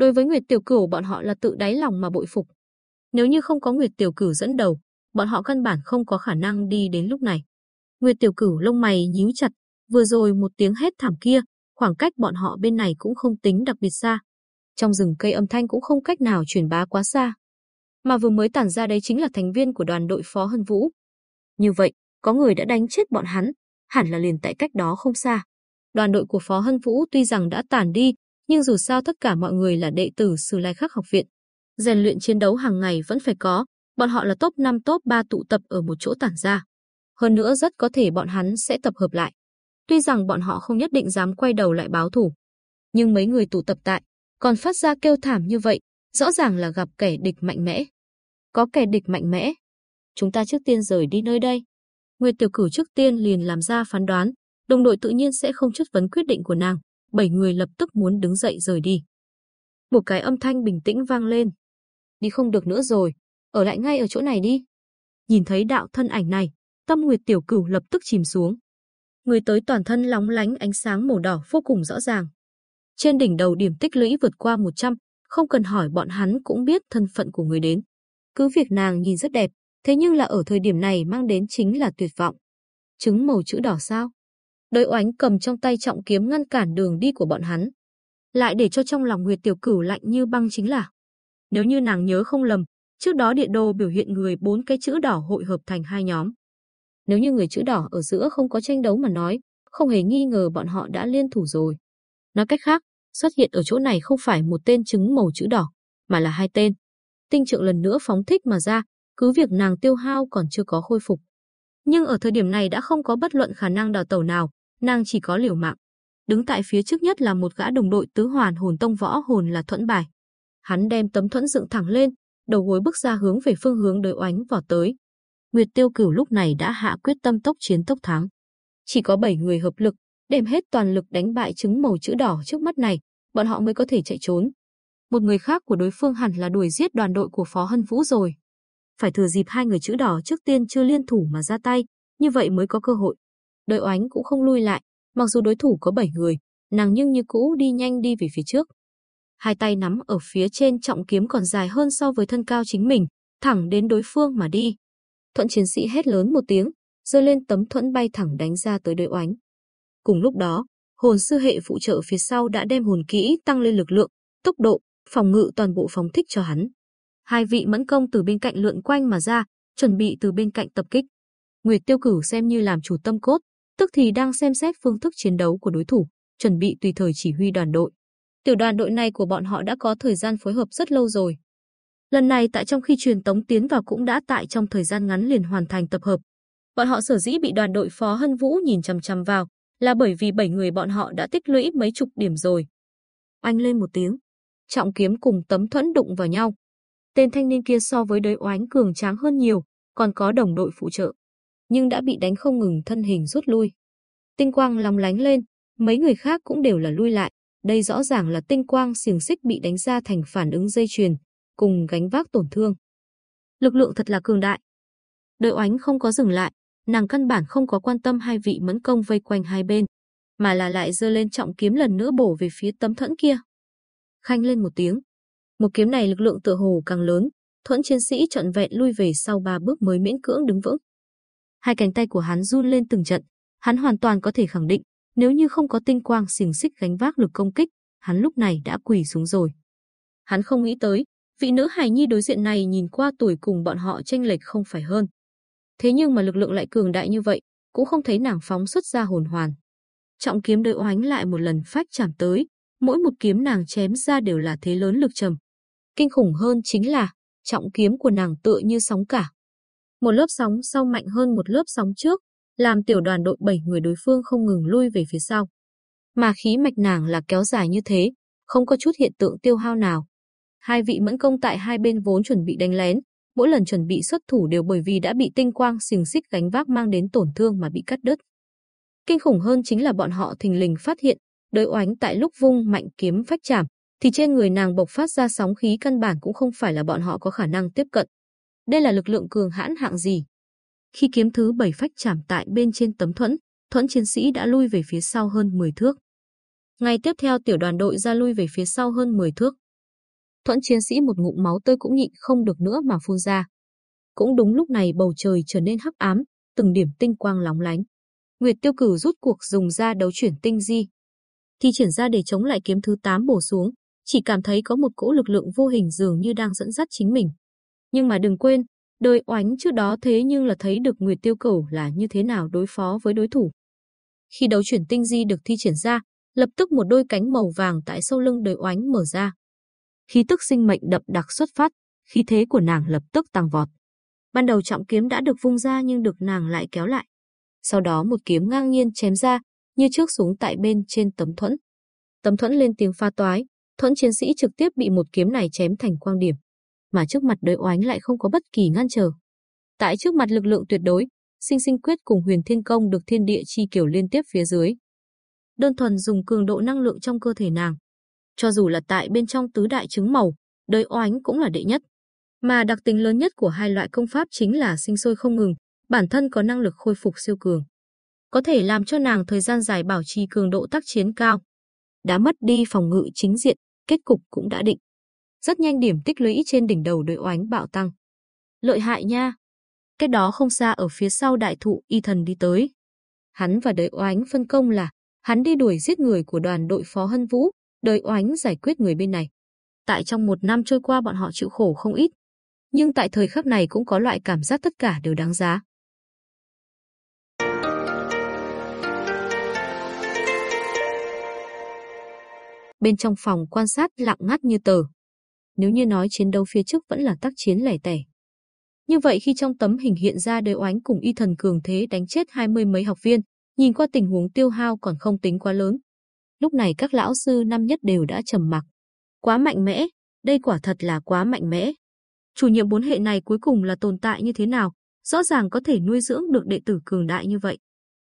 Đối với Nguyệt Tiểu Cửu bọn họ là tự đáy lòng mà bội phục. Nếu như không có Nguyệt Tiểu Cửu dẫn đầu, bọn họ căn bản không có khả năng đi đến lúc này. Nguyệt Tiểu Cửu lông mày nhíu chặt, vừa rồi một tiếng hét thảm kia, khoảng cách bọn họ bên này cũng không tính đặc biệt xa. Trong rừng cây âm thanh cũng không cách nào truyền bá quá xa. Mà vừa mới tản ra đấy chính là thành viên của đoàn đội Phó Hân Vũ. Như vậy, có người đã đánh chết bọn hắn, hẳn là liền tại cách đó không xa. Đoàn đội của Phó Hân Vũ tuy rằng đã tản đi, nhưng dù sao tất cả mọi người là đệ tử Sử Lai Khắc học viện. Rèn luyện chiến đấu hàng ngày vẫn phải có, bọn họ là top 5 top 3 tụ tập ở một chỗ tản ra. Hơn nữa rất có thể bọn hắn sẽ tập hợp lại. Tuy rằng bọn họ không nhất định dám quay đầu lại báo thủ, nhưng mấy người tụ tập tại, còn phát ra kêu thảm như vậy, rõ ràng là gặp kẻ địch mạnh mẽ. Có kẻ địch mạnh mẽ. Chúng ta trước tiên rời đi nơi đây. Nguyệt tiểu cửu trước tiên liền làm ra phán đoán, đồng đội tự nhiên sẽ không chất vấn quyết định của nàng. Bảy người lập tức muốn đứng dậy rời đi. Một cái âm thanh bình tĩnh vang lên. Đi không được nữa rồi, ở lại ngay ở chỗ này đi. Nhìn thấy đạo thân ảnh này, tâm Nguyệt tiểu cửu lập tức chìm xuống. Người tới toàn thân lóng lánh ánh sáng màu đỏ vô cùng rõ ràng. Trên đỉnh đầu điểm tích lũy vượt qua 100, không cần hỏi bọn hắn cũng biết thân phận của người đến. Cứ việc nàng nhìn rất đẹp, thế nhưng là ở thời điểm này mang đến chính là tuyệt vọng. Trứng màu chữ đỏ sao? Đới oánh cầm trong tay trọng kiếm ngăn cản đường đi của bọn hắn. Lại để cho trong lòng Nguyệt Tiểu Cửu lạnh như băng chính là. Nếu như nàng nhớ không lầm, trước đó địa đồ biểu hiện người bốn cái chữ đỏ hội hợp thành hai nhóm. Nếu như người chữ đỏ ở giữa không có tranh đấu mà nói, không hề nghi ngờ bọn họ đã liên thủ rồi. Nói cách khác, xuất hiện ở chỗ này không phải một tên trứng màu chữ đỏ, mà là hai tên. Tinh trượng lần nữa phóng thích mà ra, cứ việc nàng tiêu hao còn chưa có khôi phục. Nhưng ở thời điểm này đã không có bất luận khả năng đào tẩu nào, nàng chỉ có liều mạng. Đứng tại phía trước nhất là một gã đồng đội tứ hoàn hồn tông võ hồn là thuẫn bài. Hắn đem tấm thuẫn dựng thẳng lên, đầu gối bước ra hướng về phương hướng đối oánh vỏ tới. Nguyệt Tiêu Cửu lúc này đã hạ quyết tâm tốc chiến tốc thắng. Chỉ có 7 người hợp lực, đem hết toàn lực đánh bại trứng màu chữ đỏ trước mắt này, bọn họ mới có thể chạy trốn. Một người khác của đối phương hẳn là đuổi giết đoàn đội của Phó Hân Vũ rồi. Phải thừa dịp hai người chữ đỏ trước tiên chưa liên thủ mà ra tay, như vậy mới có cơ hội. Đợi oánh cũng không lui lại, mặc dù đối thủ có 7 người, nàng nhưng như cũ đi nhanh đi về phía trước. Hai tay nắm ở phía trên trọng kiếm còn dài hơn so với thân cao chính mình, thẳng đến đối phương mà đi. Thuận chiến sĩ hét lớn một tiếng, giơ lên tấm thuẫn bay thẳng đánh ra tới đợi oánh. Cùng lúc đó, hồn sư hệ phụ trợ phía sau đã đem hồn kỹ tăng lên lực lượng, tốc độ, phòng ngự toàn bộ phóng thích cho hắn. Hai vị mẫn công từ bên cạnh lượn quanh mà ra, chuẩn bị từ bên cạnh tập kích. Nguyệt Tiêu Cửu xem như làm chủ tâm cốt, tức thì đang xem xét phương thức chiến đấu của đối thủ, chuẩn bị tùy thời chỉ huy đoàn đội. Tiểu đoàn đội này của bọn họ đã có thời gian phối hợp rất lâu rồi. Lần này tại trong khi truyền tống tiến vào cũng đã tại trong thời gian ngắn liền hoàn thành tập hợp. Bọn họ sở dĩ bị đoàn đội Phó Hân Vũ nhìn chằm chằm vào, là bởi vì bảy người bọn họ đã tích lũy mấy chục điểm rồi. oanh lên một tiếng, trọng kiếm cùng tấm thuẫn đụng vào nhau. Tên thanh niên kia so với đới oánh cường tráng hơn nhiều, còn có đồng đội phụ trợ, nhưng đã bị đánh không ngừng thân hình rút lui. Tinh quang lòng lánh lên, mấy người khác cũng đều là lui lại, đây rõ ràng là tinh quang xiềng xích bị đánh ra thành phản ứng dây chuyền, cùng gánh vác tổn thương. Lực lượng thật là cường đại. Đợi oánh không có dừng lại, nàng căn bản không có quan tâm hai vị mẫn công vây quanh hai bên, mà là lại giơ lên trọng kiếm lần nữa bổ về phía tấm thuẫn kia. Khanh lên một tiếng. Một kiếm này lực lượng tựa hồ càng lớn, thuẫn chiến sĩ trọn vẹn lui về sau ba bước mới miễn cưỡng đứng vững. Hai cánh tay của hắn run lên từng trận, hắn hoàn toàn có thể khẳng định, nếu như không có tinh quang xiềng xích gánh vác lực công kích, hắn lúc này đã quỳ xuống rồi. Hắn không nghĩ tới, vị nữ hài nhi đối diện này nhìn qua tuổi cùng bọn họ tranh lệch không phải hơn. Thế nhưng mà lực lượng lại cường đại như vậy, cũng không thấy nàng phóng xuất ra hồn hoàn. Trọng kiếm đợi oánh lại một lần phách chạm tới, mỗi một kiếm nàng chém ra đều là thế lớn lực trầm. Kinh khủng hơn chính là, trọng kiếm của nàng tựa như sóng cả. Một lớp sóng sau mạnh hơn một lớp sóng trước, làm tiểu đoàn đội bảy người đối phương không ngừng lui về phía sau. Mà khí mạch nàng là kéo dài như thế, không có chút hiện tượng tiêu hao nào. Hai vị mẫn công tại hai bên vốn chuẩn bị đánh lén, mỗi lần chuẩn bị xuất thủ đều bởi vì đã bị tinh quang xiềng xích gánh vác mang đến tổn thương mà bị cắt đứt. Kinh khủng hơn chính là bọn họ thình lình phát hiện, đối oánh tại lúc vung mạnh kiếm phách chạm, thì trên người nàng bộc phát ra sóng khí căn bản cũng không phải là bọn họ có khả năng tiếp cận. Đây là lực lượng cường hãn hạng gì? Khi kiếm thứ bảy phách chạm tại bên trên tấm thuẫn, thuẫn chiến sĩ đã lui về phía sau hơn 10 thước. Ngày tiếp theo tiểu đoàn đội ra lui về phía sau hơn 10 thước. Thuẫn chiến sĩ một ngụm máu tươi cũng nhịn không được nữa mà phun ra. Cũng đúng lúc này bầu trời trở nên hắc ám, từng điểm tinh quang lóng lánh. Nguyệt Tiêu Cửu rút cuộc dùng ra đấu chuyển tinh di, thì triển ra để chống lại kiếm thứ 8 bổ xuống, chỉ cảm thấy có một cỗ lực lượng vô hình dường như đang dẫn dắt chính mình. Nhưng mà đừng quên, đời oánh trước đó thế nhưng là thấy được Nguyệt Tiêu Cửu là như thế nào đối phó với đối thủ. Khi đấu chuyển tinh di được thi triển ra, lập tức một đôi cánh màu vàng tại sau lưng đời oánh mở ra. Khí tức sinh mệnh đậm đặc xuất phát, khí thế của nàng lập tức tăng vọt. Ban đầu trọng kiếm đã được vung ra nhưng được nàng lại kéo lại. Sau đó một kiếm ngang nhiên chém ra, như trước xuống tại bên trên tấm thuẫn. Tấm thuẫn lên tiếng pha toái, thuẫn chiến sĩ trực tiếp bị một kiếm này chém thành quang điểm. Mà trước mặt đới oánh lại không có bất kỳ ngăn trở. Tại trước mặt lực lượng tuyệt đối, sinh sinh quyết cùng huyền thiên công được thiên địa chi kiểu liên tiếp phía dưới. Đơn thuần dùng cường độ năng lượng trong cơ thể nàng. Cho dù là tại bên trong tứ đại trứng màu, đới oánh cũng là đệ nhất. Mà đặc tính lớn nhất của hai loại công pháp chính là sinh sôi không ngừng, bản thân có năng lực khôi phục siêu cường. Có thể làm cho nàng thời gian dài bảo trì cường độ tác chiến cao. Đã mất đi phòng ngự chính diện, kết cục cũng đã định. Rất nhanh điểm tích lũy trên đỉnh đầu đội oánh bạo tăng. Lợi hại nha. Cái đó không xa ở phía sau đại thụ y thần đi tới. Hắn và đội oánh phân công là hắn đi đuổi giết người của đoàn đội phó hân vũ, đời oánh giải quyết người bên này. Tại trong một năm trôi qua bọn họ chịu khổ không ít. Nhưng tại thời khắc này cũng có loại cảm giác tất cả đều đáng giá. Bên trong phòng quan sát lặng ngắt như tờ. Nếu như nói chiến đấu phía trước vẫn là tác chiến lẻ tẻ. Như vậy khi trong tấm hình hiện ra đời oánh cùng y thần cường thế đánh chết hai mươi mấy học viên, nhìn qua tình huống tiêu hao còn không tính quá lớn. Lúc này các lão sư năm nhất đều đã trầm mặc. Quá mạnh mẽ, đây quả thật là quá mạnh mẽ. Chủ nhiệm bốn hệ này cuối cùng là tồn tại như thế nào, rõ ràng có thể nuôi dưỡng được đệ tử cường đại như vậy.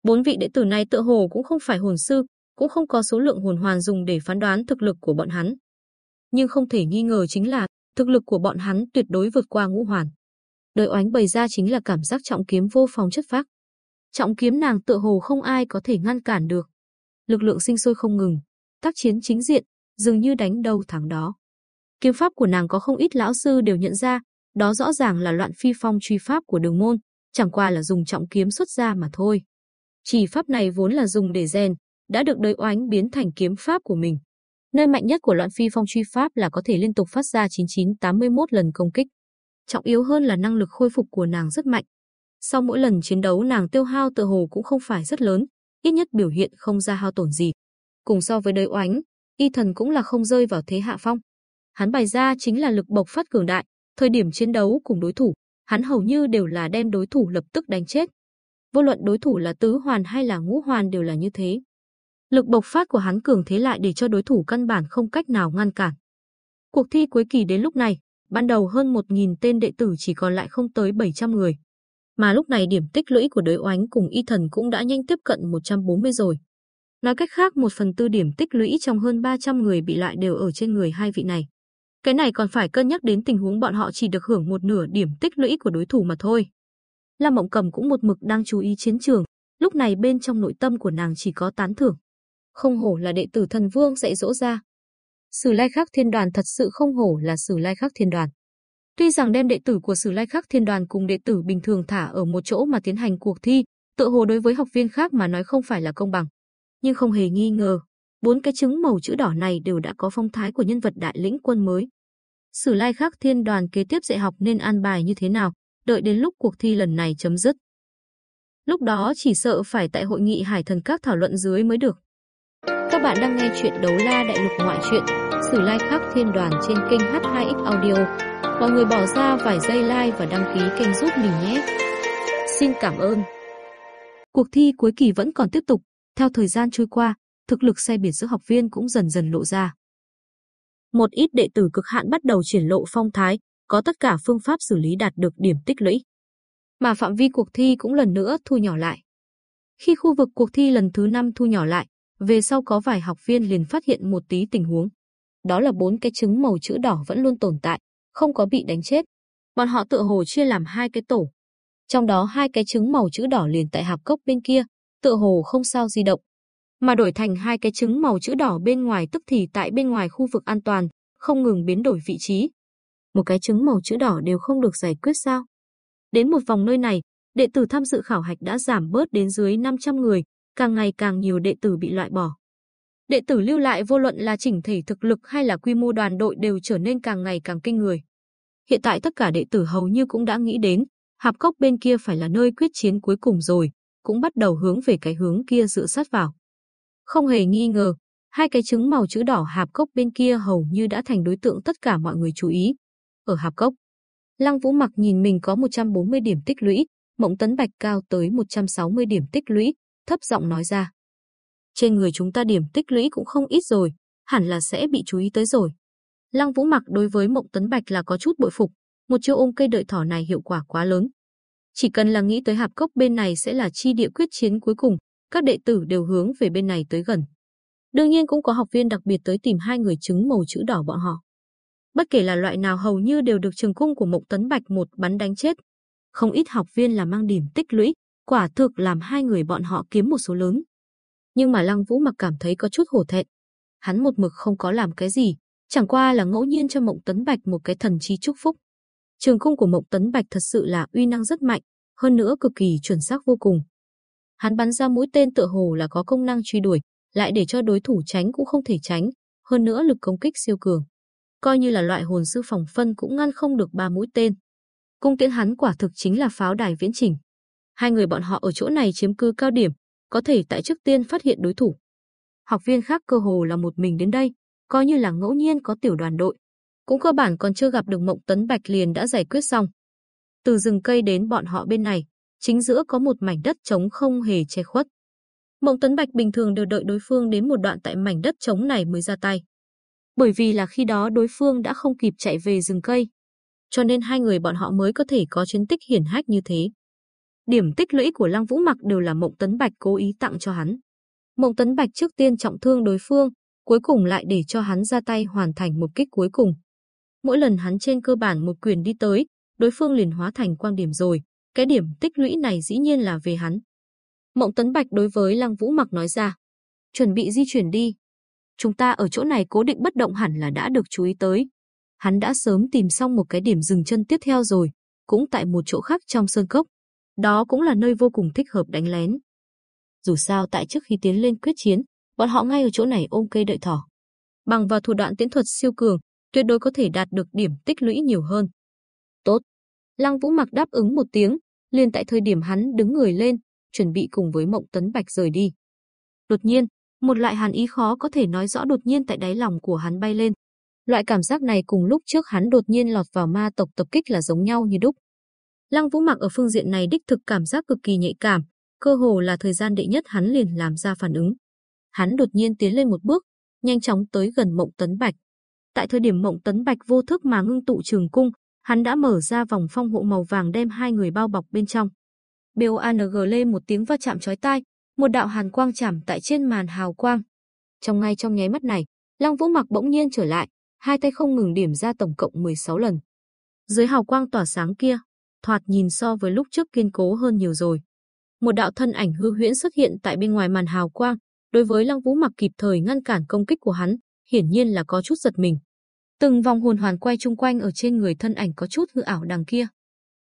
Bốn vị đệ tử này tựa hồ cũng không phải hồn sư, cũng không có số lượng hồn hoàn dùng để phán đoán thực lực của bọn hắn. Nhưng không thể nghi ngờ chính là thực lực của bọn hắn tuyệt đối vượt qua ngũ hoàn. Đời oánh bày ra chính là cảm giác trọng kiếm vô phòng chất phác. Trọng kiếm nàng tựa hồ không ai có thể ngăn cản được. Lực lượng sinh sôi không ngừng, tác chiến chính diện, dường như đánh đâu thắng đó. Kiếm pháp của nàng có không ít lão sư đều nhận ra, đó rõ ràng là loạn phi phong truy pháp của đường môn, chẳng qua là dùng trọng kiếm xuất ra mà thôi. Chỉ pháp này vốn là dùng để rèn, đã được đời oánh biến thành kiếm pháp của mình. Nơi mạnh nhất của loạn phi phong truy pháp là có thể liên tục phát ra 9981 lần công kích. Trọng yếu hơn là năng lực khôi phục của nàng rất mạnh. Sau mỗi lần chiến đấu nàng tiêu hao tự hồ cũng không phải rất lớn, ít nhất biểu hiện không ra hao tổn gì. Cùng so với đời oánh, y thần cũng là không rơi vào thế hạ phong. Hắn bày ra chính là lực bộc phát cường đại, thời điểm chiến đấu cùng đối thủ, hắn hầu như đều là đem đối thủ lập tức đánh chết. Vô luận đối thủ là tứ hoàn hay là ngũ hoàn đều là như thế. Lực bộc phát của hắn cường thế lại để cho đối thủ căn bản không cách nào ngăn cản. Cuộc thi cuối kỳ đến lúc này, ban đầu hơn 1.000 tên đệ tử chỉ còn lại không tới 700 người. Mà lúc này điểm tích lũy của đới oánh cùng y thần cũng đã nhanh tiếp cận 140 rồi. Nói cách khác một phần tư điểm tích lũy trong hơn 300 người bị lại đều ở trên người hai vị này. Cái này còn phải cân nhắc đến tình huống bọn họ chỉ được hưởng một nửa điểm tích lũy của đối thủ mà thôi. Lam Mộng Cầm cũng một mực đang chú ý chiến trường, lúc này bên trong nội tâm của nàng chỉ có tán thưởng. Không hổ là đệ tử thần vương dạy dỗ ra. Sử Lai Khắc Thiên Đoàn thật sự không hổ là Sử Lai Khắc Thiên Đoàn. Tuy rằng đem đệ tử của Sử Lai Khắc Thiên Đoàn cùng đệ tử bình thường thả ở một chỗ mà tiến hành cuộc thi, tự hồ đối với học viên khác mà nói không phải là công bằng. Nhưng không hề nghi ngờ, bốn cái trứng màu chữ đỏ này đều đã có phong thái của nhân vật đại lĩnh quân mới. Sử Lai Khắc Thiên Đoàn kế tiếp dạy học nên an bài như thế nào, đợi đến lúc cuộc thi lần này chấm dứt. Lúc đó chỉ sợ phải tại hội nghị Hải Thần Các thảo luận dưới mới được. Các bạn đang nghe chuyện đấu la đại lục ngoại truyện, Sử Lai Khắc Thiên Đoàn trên kênh H2X Audio. Mọi người bỏ ra vài giây like và đăng ký kênh giúp mình nhé. Xin cảm ơn. Cuộc thi cuối kỳ vẫn còn tiếp tục, theo thời gian trôi qua, thực lực xe biệt giữa học viên cũng dần dần lộ ra. Một ít đệ tử cực hạn bắt đầu triển lộ phong thái, có tất cả phương pháp xử lý đạt được điểm tích lũy. Mà phạm vi cuộc thi cũng lần nữa thu nhỏ lại. Khi khu vực cuộc thi lần thứ 5 thu nhỏ lại, về sau có vài học viên liền phát hiện một tí tình huống. đó là bốn cái trứng màu chữ đỏ vẫn luôn tồn tại, không có bị đánh chết. Bọn họ tựa hồ chia làm hai cái tổ. Trong đó hai cái trứng màu chữ đỏ liền tại hạp cốc bên kia, tựa hồ không sao di động. Mà đổi thành hai cái trứng màu chữ đỏ bên ngoài tức thì tại bên ngoài khu vực an toàn, không ngừng biến đổi vị trí. Một cái trứng màu chữ đỏ đều không được giải quyết sao? Đến một vòng nơi này, đệ tử tham dự khảo hạch đã giảm bớt đến dưới 500 người, càng ngày càng nhiều đệ tử bị loại bỏ. Đệ tử lưu lại vô luận là chỉnh thể thực lực hay là quy mô đoàn đội đều trở nên càng ngày càng kinh người. Hiện tại tất cả đệ tử hầu như cũng đã nghĩ đến, hạp cốc bên kia phải là nơi quyết chiến cuối cùng rồi, cũng bắt đầu hướng về cái hướng kia dựa sát vào. Không hề nghi ngờ, hai cái trứng màu chữ đỏ hạp cốc bên kia hầu như đã thành đối tượng tất cả mọi người chú ý. Ở hạp cốc, Lăng Vũ Mặc nhìn mình có 140 điểm tích lũy, Mộng Tấn Bạch cao tới 160 điểm tích lũy, thấp giọng nói ra. Trên người chúng ta điểm tích lũy cũng không ít rồi, hẳn là sẽ bị chú ý tới rồi. Lăng Vũ Mặc đối với Mộng Tấn Bạch là có chút bội phục, một chiêu ôm cây đợi thỏ này hiệu quả quá lớn. Chỉ cần là nghĩ tới hạp cốc bên này sẽ là chi địa quyết chiến cuối cùng, các đệ tử đều hướng về bên này tới gần. Đương nhiên cũng có học viên đặc biệt tới tìm hai người chứng màu chữ đỏ bọn họ. Bất kể là loại nào hầu như đều được trường cung của Mộng Tấn Bạch một bắn đánh chết. Không ít học viên là mang điểm tích lũy, quả thực làm hai người bọn họ kiếm một số lớn. Nhưng mà Lăng Vũ mặc cảm thấy có chút hổ thẹn. Hắn một mực không có làm cái gì, chẳng qua là ngẫu nhiên cho Mộng Tấn Bạch một cái thần chi chúc phúc. Trường cung của Mộng Tấn Bạch thật sự là uy năng rất mạnh, hơn nữa cực kỳ chuẩn xác vô cùng. Hắn bắn ra mũi tên tựa hồ là có công năng truy đuổi, lại để cho đối thủ tránh cũng không thể tránh, hơn nữa lực công kích siêu cường. Coi như là loại hồn sư phòng phân cũng ngăn không được ba mũi tên. Cung tiễn hắn quả thực chính là pháo đài viễn trình. Hai người bọn họ ở chỗ này chiếm cư cao điểm, có thể tại trước tiên phát hiện đối thủ. Học viên khác cơ hồ là một mình đến đây, coi như là ngẫu nhiên có tiểu đoàn đội. Cũng cơ bản còn chưa gặp được Mộng Tấn Bạch liền đã giải quyết xong. Từ rừng cây đến bọn họ bên này, chính giữa có một mảnh đất trống không hề che khuất. Mộng Tấn Bạch bình thường đều đợi đối phương đến một đoạn tại mảnh đất trống này mới ra tay. Bởi vì là khi đó đối phương đã không kịp chạy về rừng cây, cho nên hai người bọn họ mới có thể có chiến tích hiển hách như thế. Điểm tích lũy của Lăng Vũ Mặc đều là Mộng Tấn Bạch cố ý tặng cho hắn. Mộng Tấn Bạch trước tiên trọng thương đối phương, cuối cùng lại để cho hắn ra tay hoàn thành một kích cuối cùng. Mỗi lần hắn trên cơ bản một quyền đi tới, đối phương liền hóa thành quang điểm rồi, cái điểm tích lũy này dĩ nhiên là về hắn. Mộng Tấn Bạch đối với Lăng Vũ Mặc nói ra, chuẩn bị di chuyển đi. Chúng ta ở chỗ này cố định bất động hẳn là đã được chú ý tới. Hắn đã sớm tìm xong một cái điểm dừng chân tiếp theo rồi, cũng tại một chỗ khác trong sơn cốc. Đó cũng là nơi vô cùng thích hợp đánh lén. Dù sao tại trước khi tiến lên quyết chiến, bọn họ ngay ở chỗ này ôm cây đợi thỏ. Bằng vào thủ đoạn tiễn thuật siêu cường, tuyệt đối có thể đạt được điểm tích lũy nhiều hơn. Tốt. Lăng Vũ Mặc đáp ứng một tiếng, liền tại thời điểm hắn đứng người lên, chuẩn bị cùng với Mộng Tấn Bạch rời đi. Đột nhiên, một loại hàn ý khó có thể nói rõ đột nhiên tại đáy lòng của hắn bay lên. Loại cảm giác này cùng lúc trước hắn đột nhiên lọt vào ma tộc tập kích là giống nhau như đúc. Lăng Vũ Mặc ở phương diện này đích thực cảm giác cực kỳ nhạy cảm, cơ hồ là thời gian đệ nhất hắn liền làm ra phản ứng. Hắn đột nhiên tiến lên một bước, nhanh chóng tới gần Mộng Tấn Bạch. Tại thời điểm Mộng Tấn Bạch vô thức mà ngưng tụ trường cung, hắn đã mở ra vòng phong hộ màu vàng đem hai người bao bọc bên trong. BOANG lê một tiếng va chạm chói tai, một đạo hàn quang chạm tại trên màn hào quang. Trong ngay trong nháy mắt này, Lăng Vũ Mặc bỗng nhiên trở lại, hai tay không ngừng điểm ra tổng cộng 16 lần. Dưới hào quang tỏa sáng kia, thoạt nhìn so với lúc trước kiên cố hơn nhiều rồi. Một đạo thân ảnh hư huyễn xuất hiện tại bên ngoài màn hào quang, đối với Lăng Vũ Mặc kịp thời ngăn cản công kích của hắn, hiển nhiên là có chút giật mình. Từng vòng hồn hoàn quay chung quanh ở trên người thân ảnh có chút hư ảo đằng kia.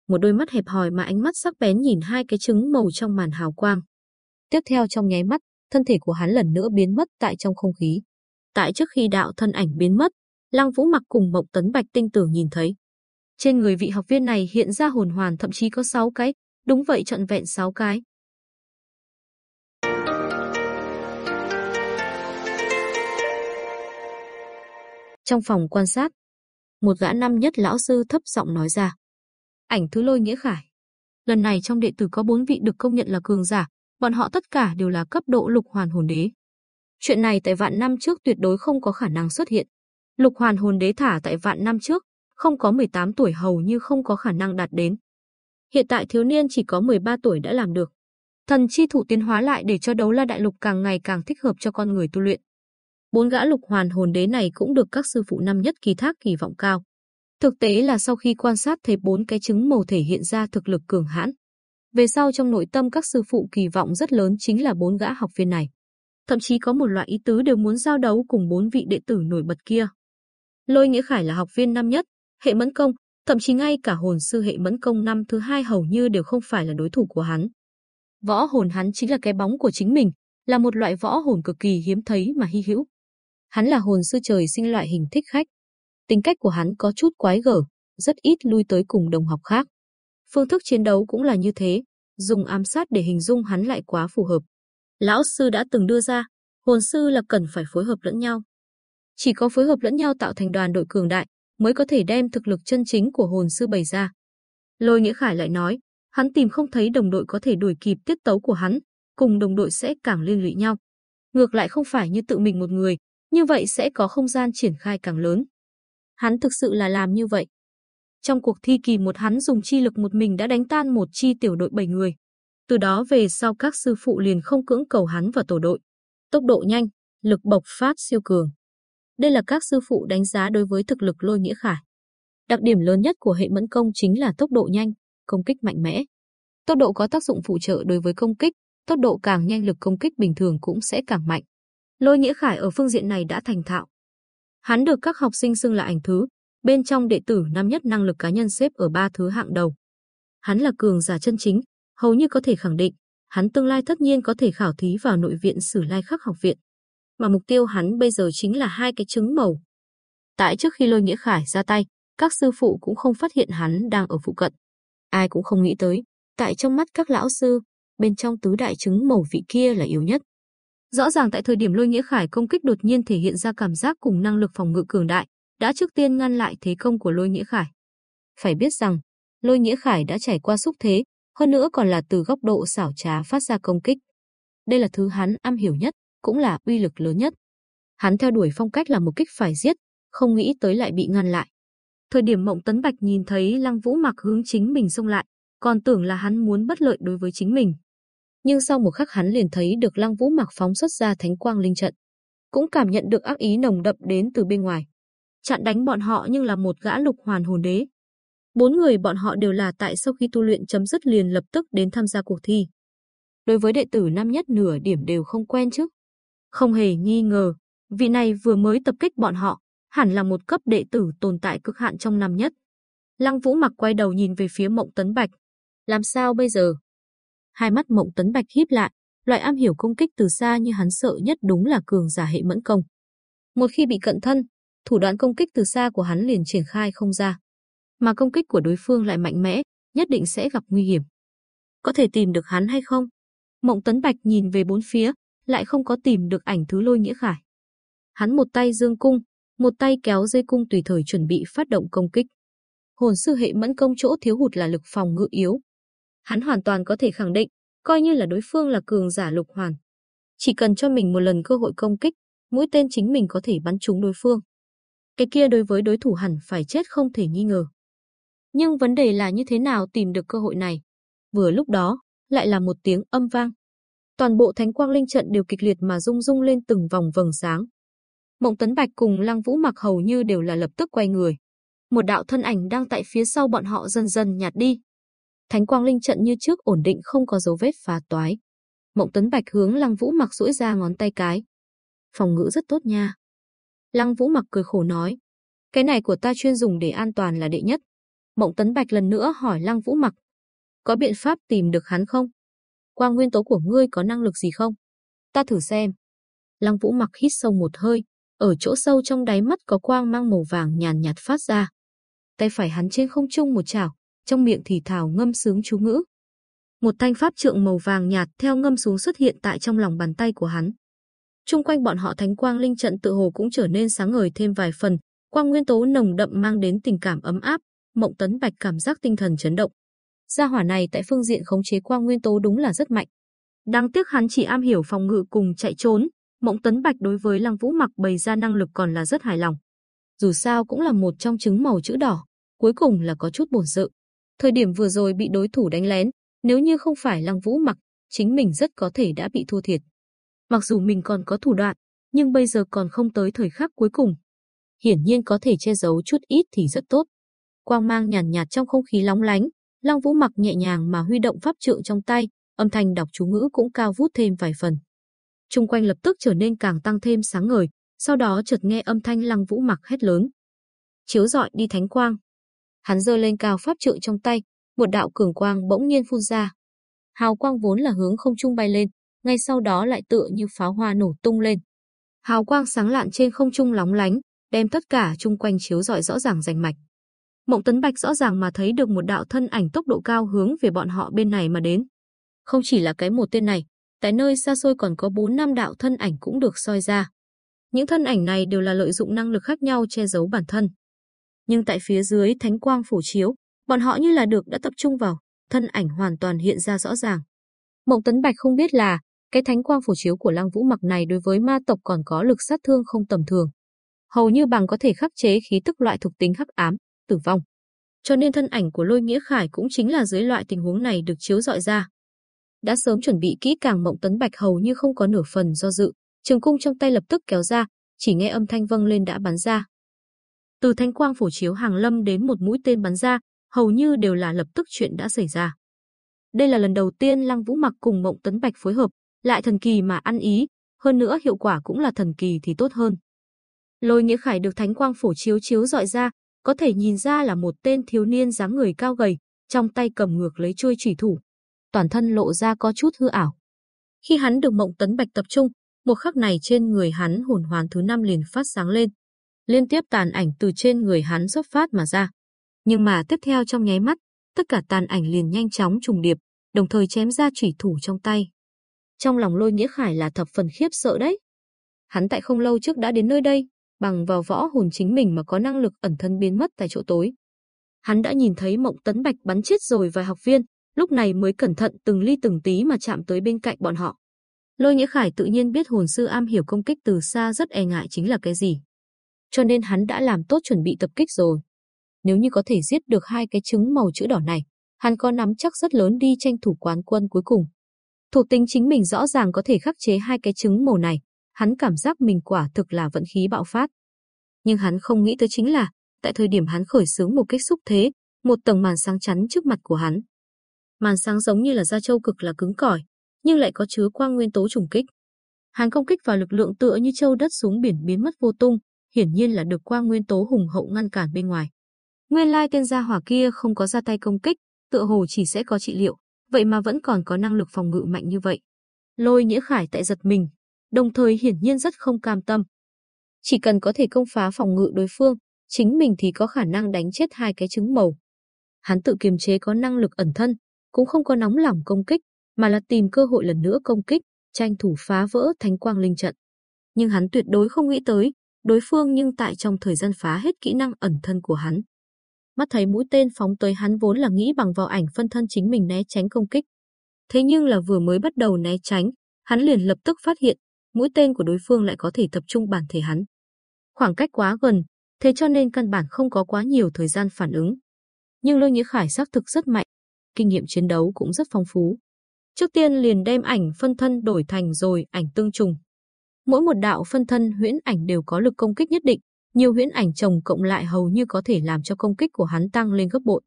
Một đôi mắt hẹp hòi mà ánh mắt sắc bén nhìn hai cái trứng màu trong màn hào quang. Tiếp theo trong nháy mắt, thân thể của hắn lần nữa biến mất tại trong không khí. Tại trước khi đạo thân ảnh biến mất, Lăng Vũ mặc cùng Mộc Tấn Bạch tinh Tử nhìn thấy. Trên người vị học viên này hiện ra hồn hoàn thậm chí có 6 cái, đúng vậy trọn vẹn 6 cái. Trong phòng quan sát, một gã năm nhất lão sư thấp giọng nói ra. Ảnh thứ lôi nghĩa khải. Lần này trong đệ tử có bốn vị được công nhận là cường giả, bọn họ tất cả đều là cấp độ lục hoàn hồn đế. Chuyện này tại vạn năm trước tuyệt đối không có khả năng xuất hiện. Lục hoàn hồn đế thả tại vạn năm trước, không có 18 tuổi hầu như không có khả năng đạt đến. Hiện tại thiếu niên chỉ có 13 tuổi đã làm được. Thần chi thủ tiến hóa lại để cho đấu la đại lục càng ngày càng thích hợp cho con người tu luyện. Bốn gã lục hoàn hồn đế này cũng được các sư phụ năm nhất kỳ thác kỳ vọng cao. Thực tế là sau khi quan sát thấy bốn cái trứng màu thể hiện ra thực lực cường hãn. Về sau trong nội tâm các sư phụ kỳ vọng rất lớn chính là bốn gã học viên này. Thậm chí có một loại ý tứ đều muốn giao đấu cùng bốn vị đệ tử nổi bật kia. Lôi Nghĩa Khải là học viên năm nhất, hệ mẫn công, thậm chí ngay cả hồn sư hệ mẫn công năm thứ hai hầu như đều không phải là đối thủ của hắn. Võ hồn hắn chính là cái bóng của chính mình, là một loại võ hồn cực kỳ hiếm thấy mà hy hữu. Hắn là hồn sư trời sinh loại hình thích khách. Tính cách của hắn có chút quái gở, rất ít lui tới cùng đồng học khác. Phương thức chiến đấu cũng là như thế, dùng ám sát để hình dung hắn lại quá phù hợp. Lão sư đã từng đưa ra, hồn sư là cần phải phối hợp lẫn nhau. Chỉ có phối hợp lẫn nhau tạo thành đoàn đội cường đại, mới có thể đem thực lực chân chính của hồn sư bày ra. Lôi Nghĩa Khải lại nói, hắn tìm không thấy đồng đội có thể đuổi kịp tiết tấu của hắn, cùng đồng đội sẽ càng liên lụy nhau. Ngược lại không phải như tự mình một người, như vậy sẽ có không gian triển khai càng lớn. Hắn thực sự là làm như vậy. Trong cuộc thi kỳ một hắn dùng chi lực một mình đã đánh tan một chi tiểu đội 7 người. Từ đó về sau các sư phụ liền không cưỡng cầu hắn vào tổ đội. Tốc độ nhanh, lực bộc phát siêu cường. Đây là các sư phụ đánh giá đối với thực lực lôi nghĩa khải. Đặc điểm lớn nhất của hệ mẫn công chính là tốc độ nhanh, công kích mạnh mẽ. Tốc độ có tác dụng phụ trợ đối với công kích, tốc độ càng nhanh lực công kích bình thường cũng sẽ càng mạnh. Lôi Nghĩa Khải ở phương diện này đã thành thạo. Hắn được các học sinh xưng là ảnh thứ, bên trong đệ tử năm nhất năng lực cá nhân xếp ở ba thứ hạng đầu. Hắn là cường giả chân chính, hầu như có thể khẳng định, hắn tương lai tất nhiên có thể khảo thí vào nội viện Sử Lai Khắc học viện. Mà mục tiêu hắn bây giờ chính là hai cái trứng màu. Tại trước khi Lôi Nghĩa Khải ra tay, các sư phụ cũng không phát hiện hắn đang ở phụ cận. Ai cũng không nghĩ tới, tại trong mắt các lão sư, bên trong tứ đại trứng màu vị kia là yếu nhất. Rõ ràng tại thời điểm Lôi Nghĩa Khải công kích đột nhiên thể hiện ra cảm giác cùng năng lực phòng ngự cường đại, đã trước tiên ngăn lại thế công của Lôi Nghĩa Khải. Phải biết rằng, Lôi Nghĩa Khải đã trải qua xúc thế, hơn nữa còn là từ góc độ xảo trá phát ra công kích. Đây là thứ hắn am hiểu nhất, cũng là uy lực lớn nhất. Hắn theo đuổi phong cách là một kích phải giết, không nghĩ tới lại bị ngăn lại. Thời điểm Mộng Tấn Bạch nhìn thấy Lăng Vũ Mặc hướng chính mình xông lại, còn tưởng là hắn muốn bất lợi đối với chính mình. Nhưng sau một khắc hắn liền thấy được Lăng Vũ Mặc phóng xuất ra thánh quang linh trận, cũng cảm nhận được ác ý nồng đậm đến từ bên ngoài. Chặn đánh bọn họ nhưng là một gã lục hoàn hồn đế. Bốn người bọn họ đều là tại sau khi tu luyện chấm dứt liền lập tức đến tham gia cuộc thi. Đối với đệ tử năm nhất nửa điểm đều không quen chứ. Không hề nghi ngờ, vị này vừa mới tập kích bọn họ, hẳn là một cấp đệ tử tồn tại cực hạn trong năm nhất. Lăng Vũ mặc quay đầu nhìn về phía Mộng Tấn Bạch. Làm sao bây giờ? Hai mắt Mộng Tấn Bạch híp lại, loại am hiểu công kích từ xa như hắn sợ nhất đúng là cường giả hệ mẫn công. Một khi bị cận thân, thủ đoạn công kích từ xa của hắn liền triển khai không ra. Mà công kích của đối phương lại mạnh mẽ, nhất định sẽ gặp nguy hiểm. Có thể tìm được hắn hay không? Mộng Tấn Bạch nhìn về bốn phía, lại không có tìm được ảnh thứ lôi nghĩa khải. Hắn một tay dương cung, một tay kéo dây cung tùy thời chuẩn bị phát động công kích. Hồn sư hệ mẫn công chỗ thiếu hụt là lực phòng ngự yếu. Hắn hoàn toàn có thể khẳng định, coi như là đối phương là cường giả lục hoàn. Chỉ cần cho mình một lần cơ hội công kích, mũi tên chính mình có thể bắn trúng đối phương. Cái kia đối với đối thủ hẳn phải chết không thể nghi ngờ. Nhưng vấn đề là như thế nào tìm được cơ hội này? Vừa lúc đó, lại là một tiếng âm vang. Toàn bộ thánh quang linh trận đều kịch liệt mà rung rung lên từng vòng vầng sáng. Mộng Tấn Bạch cùng Lăng Vũ mặc hầu như đều là lập tức quay người. Một đạo thân ảnh đang tại phía sau bọn họ dần dần nhạt đi. Thánh quang linh trận như trước ổn định không có dấu vết phá toái. Mộng Tấn Bạch hướng Lăng Vũ mặc duỗi ra ngón tay cái. Phòng ngữ rất tốt nha. Lăng Vũ mặc cười khổ nói. Cái này của ta chuyên dùng để an toàn là đệ nhất. Mộng Tấn Bạch lần nữa hỏi Lăng Vũ mặc. Có biện pháp tìm được hắn không? Quang nguyên tố của ngươi có năng lực gì không? Ta thử xem. Lăng Vũ mặc hít sâu một hơi, ở chỗ sâu trong đáy mắt có quang mang màu vàng nhàn nhạt phát ra. Tay phải hắn trên không trung một chảo, trong miệng thì thào ngâm sướng chú ngữ. Một thanh pháp trượng màu vàng nhạt theo ngâm xuống xuất hiện tại trong lòng bàn tay của hắn. Trung quanh bọn họ thánh quang linh trận tự hồ cũng trở nên sáng ngời thêm vài phần, quang nguyên tố nồng đậm mang đến tình cảm ấm áp, Mộng Tấn Bạch cảm giác tinh thần chấn động. Gia hỏa này tại phương diện khống chế quang nguyên tố đúng là rất mạnh. Đáng tiếc hắn chỉ am hiểu phòng ngự cùng chạy trốn, Mộng Tấn Bạch đối với Lăng Vũ Mặc bày ra năng lực còn là rất hài lòng. Dù sao cũng là một trong trứng màu chữ đỏ, cuối cùng là có chút bổn sự. Thời điểm vừa rồi bị đối thủ đánh lén, nếu như không phải Lăng Vũ Mặc, chính mình rất có thể đã bị thua thiệt. Mặc dù mình còn có thủ đoạn, nhưng bây giờ còn không tới thời khắc cuối cùng. Hiển nhiên có thể che giấu chút ít thì rất tốt. Quang mang nhàn nhạt, nhạt trong không khí lóng lánh, Long Vũ mặc nhẹ nhàng mà huy động pháp trượng trong tay, âm thanh đọc chú ngữ cũng cao vút thêm vài phần. Trung quanh lập tức trở nên càng tăng thêm sáng ngời, sau đó chợt nghe âm thanh Lăng Vũ mặc hét lớn. Chiếu dọi đi thánh quang. Hắn giơ lên cao pháp trượng trong tay, một đạo cường quang bỗng nhiên phun ra. Hào quang vốn là hướng không trung bay lên, ngay sau đó lại tựa như pháo hoa nổ tung lên. Hào quang sáng lạn trên không trung lóng lánh, đem tất cả chung quanh chiếu rọi rõ ràng rành mạch. Mộng Tấn Bạch rõ ràng mà thấy được một đạo thân ảnh tốc độ cao hướng về bọn họ bên này mà đến. Không chỉ là cái một tên này, tại nơi xa xôi còn có bốn năm đạo thân ảnh cũng được soi ra. Những thân ảnh này đều là lợi dụng năng lực khác nhau che giấu bản thân. Nhưng tại phía dưới thánh quang phủ chiếu, bọn họ như là được đã tập trung vào, thân ảnh hoàn toàn hiện ra rõ ràng. Mộng Tấn Bạch không biết là, cái thánh quang phủ chiếu của Lăng Vũ Mặc này đối với ma tộc còn có lực sát thương không tầm thường. Hầu như bằng có thể khắc chế khí tức loại thuộc tính hắc ám, tử vong. Cho nên thân ảnh của Lôi Nghĩa Khải cũng chính là dưới loại tình huống này được chiếu dọi ra. Đã sớm chuẩn bị kỹ càng Mộng Tấn Bạch hầu như không có nửa phần do dự, trường cung trong tay lập tức kéo ra, chỉ nghe âm thanh vâng lên đã bắn ra. Từ thanh quang phổ chiếu hàng lâm đến một mũi tên bắn ra, hầu như đều là lập tức chuyện đã xảy ra. Đây là lần đầu tiên Lăng Vũ Mặc cùng Mộng Tấn Bạch phối hợp, lại thần kỳ mà ăn ý, hơn nữa hiệu quả cũng là thần kỳ thì tốt hơn. Lôi Nghĩa Khải được thánh quang phổ chiếu chiếu dọi ra, có thể nhìn ra là một tên thiếu niên dáng người cao gầy, trong tay cầm ngược lấy chuôi chủy thủ, toàn thân lộ ra có chút hư ảo. Khi hắn được Mộng Tấn Bạch tập trung, một khắc này trên người hắn hồn hoàn thứ năm liền phát sáng lên, liên tiếp tàn ảnh từ trên người hắn xuất phát mà ra. Nhưng mà tiếp theo trong nháy mắt, tất cả tàn ảnh liền nhanh chóng trùng điệp, đồng thời chém ra chủy thủ trong tay. Trong lòng Lôi Nghĩa Khải là thập phần khiếp sợ đấy. Hắn tại không lâu trước đã đến nơi đây, bằng vào võ hồn chính mình mà có năng lực ẩn thân biến mất tại chỗ tối. Hắn đã nhìn thấy Mộng Tấn Bạch bắn chết rồi vài học viên, lúc này mới cẩn thận từng ly từng tí mà chạm tới bên cạnh bọn họ. Lôi Nghĩa Khải tự nhiên biết hồn sư am hiểu công kích từ xa rất e ngại chính là cái gì. Cho nên hắn đã làm tốt chuẩn bị tập kích rồi. Nếu như có thể giết được hai cái trứng màu chữ đỏ này, hắn có nắm chắc rất lớn đi tranh thủ quán quân cuối cùng. Thủ tính chính mình rõ ràng có thể khắc chế hai cái trứng màu này, hắn cảm giác mình quả thực là vận khí bạo phát. Nhưng hắn không nghĩ tới chính là, tại thời điểm hắn khởi xướng một kích xúc thế, một tầng màn sáng chắn trước mặt của hắn. Màn sáng giống như là da châu cực là cứng cỏi, nhưng lại có chứa quang nguyên tố trùng kích. Hắn công kích vào lực lượng tựa như châu đất xuống biển biến mất vô tung, hiển nhiên là được quang nguyên tố hùng hậu ngăn cản bên ngoài. Nguyên lai tên gia hỏa kia không có ra tay công kích, tựa hồ chỉ sẽ có trị liệu, vậy mà vẫn còn có năng lực phòng ngự mạnh như vậy. Lôi nhĩ Khải tại giật mình, đồng thời hiển nhiên rất không cam tâm. Chỉ cần có thể công phá phòng ngự đối phương, chính mình thì có khả năng đánh chết hai cái trứng màu. Hắn tự kiềm chế có năng lực ẩn thân, cũng không có nóng lòng công kích, mà là tìm cơ hội lần nữa công kích, tranh thủ phá vỡ thánh quang linh trận. Nhưng hắn tuyệt đối không nghĩ tới, đối phương nhưng tại trong thời gian phá hết kỹ năng ẩn thân của hắn. Mắt thấy mũi tên phóng tới hắn vốn là nghĩ bằng vào ảnh phân thân chính mình né tránh công kích. Thế nhưng là vừa mới bắt đầu né tránh, hắn liền lập tức phát hiện, mũi tên của đối phương lại có thể tập trung bản thể hắn. Khoảng cách quá gần, thế cho nên căn bản không có quá nhiều thời gian phản ứng. Nhưng Lôi Nghĩa Khải xác thực rất mạnh, kinh nghiệm chiến đấu cũng rất phong phú. Trước tiên liền đem ảnh phân thân đổi thành rồi ảnh tương trùng. Mỗi một đạo phân thân huyễn ảnh đều có lực công kích nhất định, nhiều huyễn ảnh chồng cộng lại hầu như có thể làm cho công kích của hắn tăng lên gấp bội.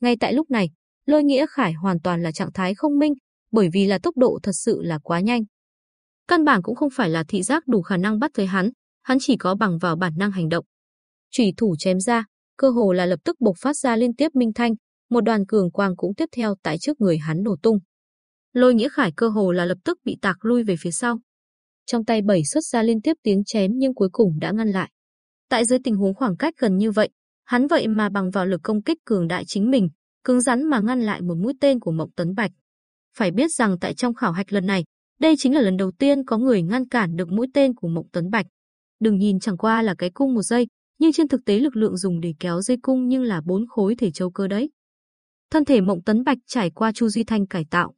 Ngay tại lúc này, Lôi Nghĩa Khải hoàn toàn là trạng thái không minh, bởi vì là tốc độ thật sự là quá nhanh. Căn bản cũng không phải là thị giác đủ khả năng bắt tới hắn, hắn chỉ có bằng vào bản năng hành động. Chủy thủ chém ra, cơ hồ là lập tức bộc phát ra liên tiếp minh thanh, một đoàn cường quang cũng tiếp theo tại trước người hắn nổ tung. Lôi Nghĩa Khải cơ hồ là lập tức bị tạc lui về phía sau. Trong tay bảy xuất ra liên tiếp tiếng chém nhưng cuối cùng đã ngăn lại. Tại dưới tình huống khoảng cách gần như vậy, hắn vậy mà bằng vào lực công kích cường đại chính mình, cứng rắn mà ngăn lại một mũi tên của Mộng Tấn Bạch. Phải biết rằng tại trong khảo hạch lần này, đây chính là lần đầu tiên có người ngăn cản được mũi tên của Mộng Tấn Bạch. Đừng nhìn chẳng qua là cái cung một giây, nhưng trên thực tế lực lượng dùng để kéo dây cung nhưng là bốn khối thể châu cơ đấy. Thân thể Mộng Tấn Bạch trải qua Chu Duy Thanh cải tạo,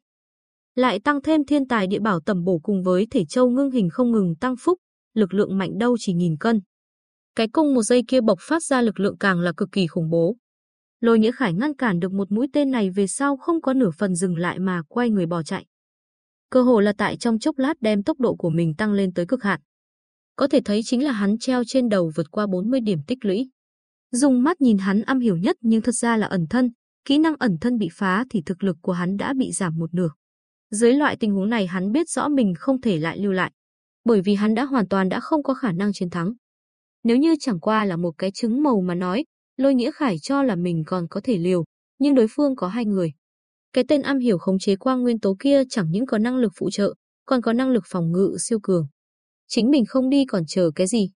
lại tăng thêm thiên tài địa bảo tầm bổ cùng với thể châu ngưng hình không ngừng tăng phúc, lực lượng mạnh đâu chỉ nghìn cân. Cái cung một giây kia bộc phát ra lực lượng càng là cực kỳ khủng bố. Lôi Nghĩa Khải ngăn cản được một mũi tên này về sau không có nửa phần dừng lại mà quay người bỏ chạy. Cơ hồ là tại trong chốc lát đem tốc độ của mình tăng lên tới cực hạn. có thể thấy chính là hắn treo trên đầu vượt qua 40 điểm tích lũy. Dùng mắt nhìn hắn am hiểu nhất nhưng thật ra là ẩn thân, kỹ năng ẩn thân bị phá thì thực lực của hắn đã bị giảm một nửa. Dưới loại tình huống này hắn biết rõ mình không thể lại lưu lại, bởi vì hắn đã hoàn toàn đã không có khả năng chiến thắng. Nếu như chẳng qua là một cái trứng màu mà nói, Lôi Nghĩa Khải cho là mình còn có thể liều, nhưng đối phương có hai người. Cái tên am hiểu khống chế quang nguyên tố kia chẳng những có năng lực phụ trợ, còn có năng lực phòng ngự siêu cường. Chính mình không đi còn chờ cái gì?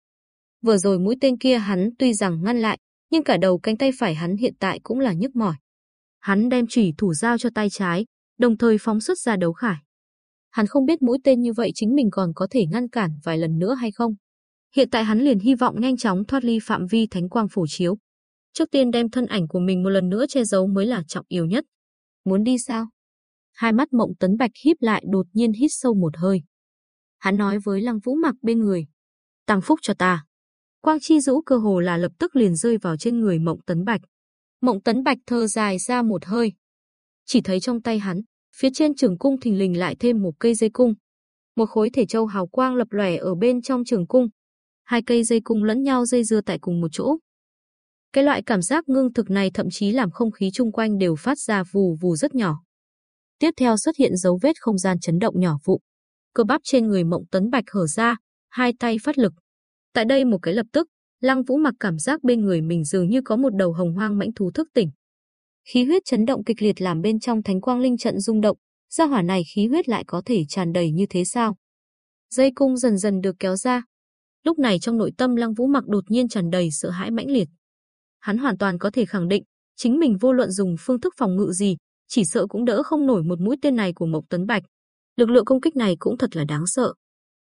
Vừa rồi mũi tên kia hắn tuy rằng ngăn lại, nhưng cả đầu cánh tay phải hắn hiện tại cũng là nhức mỏi. Hắn đem chủy thủ giao cho tay trái, đồng thời phóng xuất ra đấu khải. Hắn không biết mũi tên như vậy chính mình còn có thể ngăn cản vài lần nữa hay không. Hiện tại hắn liền hy vọng nhanh chóng thoát ly phạm vi thánh quang phổ chiếu. Trước tiên đem thân ảnh của mình một lần nữa che giấu mới là trọng yếu nhất. Muốn đi sao? Hai mắt mộng tấn bạch híp lại đột nhiên hít sâu một hơi. Hắn nói với lăng vũ mặc bên người. Tăng phúc cho ta. Quang chi rũ cơ hồ là lập tức liền rơi vào trên người mộng tấn bạch. Mộng tấn bạch thơ dài ra một hơi. Chỉ thấy trong tay hắn, phía trên trường cung thình lình lại thêm một cây dây cung. Một khối thể châu hào quang lập lòe ở bên trong trường cung. Hai cây dây cung lẫn nhau dây dưa tại cùng một chỗ. Cái loại cảm giác ngưng thực này thậm chí làm không khí chung quanh đều phát ra vù vù rất nhỏ. Tiếp theo xuất hiện dấu vết không gian chấn động nhỏ vụ. Cơ bắp trên người Mộng Tấn Bạch hở ra, hai tay phát lực. Tại đây một cái lập tức, Lăng Vũ mặc cảm giác bên người mình dường như có một đầu hồng hoang mãnh thú thức tỉnh. Khí huyết chấn động kịch liệt làm bên trong Thánh Quang Linh trận rung động, gia hỏa này khí huyết lại có thể tràn đầy như thế sao? Dây cung dần dần được kéo ra. Lúc này trong nội tâm Lăng Vũ mặc đột nhiên tràn đầy sợ hãi mãnh liệt. Hắn hoàn toàn có thể khẳng định, chính mình vô luận dùng phương thức phòng ngự gì, chỉ sợ cũng đỡ không nổi một mũi tên này của Mộc Tấn Bạch. Lực lượng công kích này cũng thật là đáng sợ.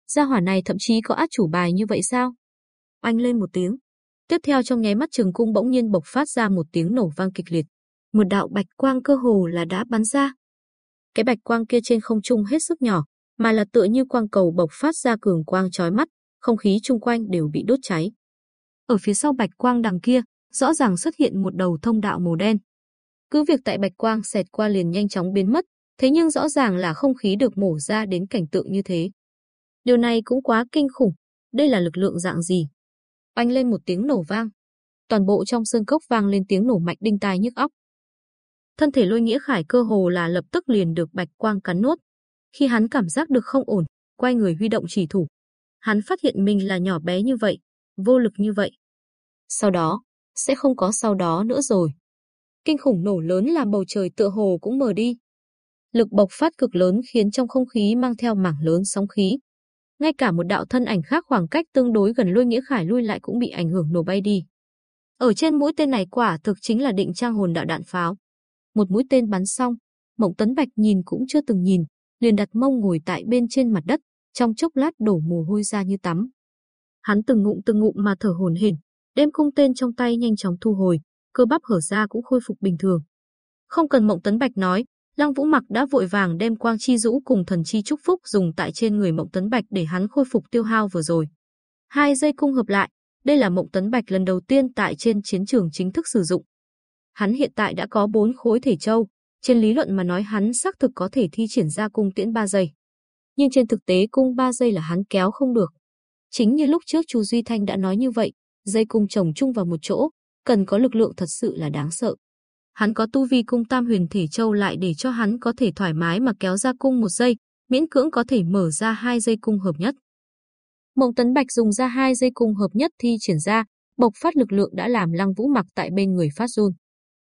Gia hỏa này thậm chí có át chủ bài như vậy sao? Oanh lên một tiếng. Tiếp theo trong nháy mắt trường cung bỗng nhiên bộc phát ra một tiếng nổ vang kịch liệt. Một đạo bạch quang cơ hồ là đã bắn ra. Cái bạch quang kia trên không trung hết sức nhỏ, mà là tựa như quang cầu bộc phát ra cường quang chói mắt, không khí chung quanh đều bị đốt cháy. Ở phía sau bạch quang đằng kia, rõ ràng xuất hiện một đầu thông đạo màu đen. Cứ việc tại bạch quang xẹt qua liền nhanh chóng biến mất, thế nhưng rõ ràng là không khí được mổ ra đến cảnh tượng như thế. Điều này cũng quá kinh khủng, đây là lực lượng dạng gì? Oanh lên một tiếng nổ vang. Toàn bộ trong sơn cốc vang lên tiếng nổ mạnh đinh tai nhức óc. Thân thể lôi nghĩa khải cơ hồ là lập tức liền được bạch quang cắn nốt. Khi hắn cảm giác được không ổn, quay người huy động chỉ thủ. Hắn phát hiện mình là nhỏ bé như vậy, vô lực như vậy. Sau đó, sẽ không có sau đó nữa rồi. Kinh khủng nổ lớn làm bầu trời tựa hồ cũng mờ đi. Lực bộc phát cực lớn khiến trong không khí mang theo mảng lớn sóng khí. Ngay cả một đạo thân ảnh khác khoảng cách tương đối gần lôi nghĩa khải lui lại cũng bị ảnh hưởng nổ bay đi. Ở trên mũi tên này quả thực chính là định trang hồn đạo đạn pháo. Một mũi tên bắn xong, Mộng Tấn Bạch nhìn cũng chưa từng nhìn, liền đặt mông ngồi tại bên trên mặt đất, trong chốc lát đổ mồ hôi ra như tắm. Hắn từng ngụm từng ngụm mà thở hổn hển, đem cung tên trong tay nhanh chóng thu hồi, cơ bắp hở ra cũng khôi phục bình thường. Không cần Mộng Tấn Bạch nói, Lăng Vũ Mặc đã vội vàng đem quang chi rũ cùng thần chi chúc phúc dùng tại trên người Mộng Tấn Bạch để hắn khôi phục tiêu hao vừa rồi. Hai dây cung hợp lại, đây là Mộng Tấn Bạch lần đầu tiên tại trên chiến trường chính thức sử dụng. Hắn hiện tại đã có bốn khối thể châu, trên lý luận mà nói hắn xác thực có thể thi triển ra cung tiễn 3 giây. Nhưng trên thực tế cung 3 giây là hắn kéo không được. Chính như lúc trước Chu Duy Thanh đã nói như vậy, dây cung chồng chung vào một chỗ, cần có lực lượng thật sự là đáng sợ. Hắn có tu vi cung tam huyền thể châu lại để cho hắn có thể thoải mái mà kéo ra cung một dây miễn cưỡng có thể mở ra hai dây cung hợp nhất. Mộng Tấn Bạch dùng ra hai dây cung hợp nhất thi triển ra, bộc phát lực lượng đã làm Lăng Vũ mặc tại bên người phát run.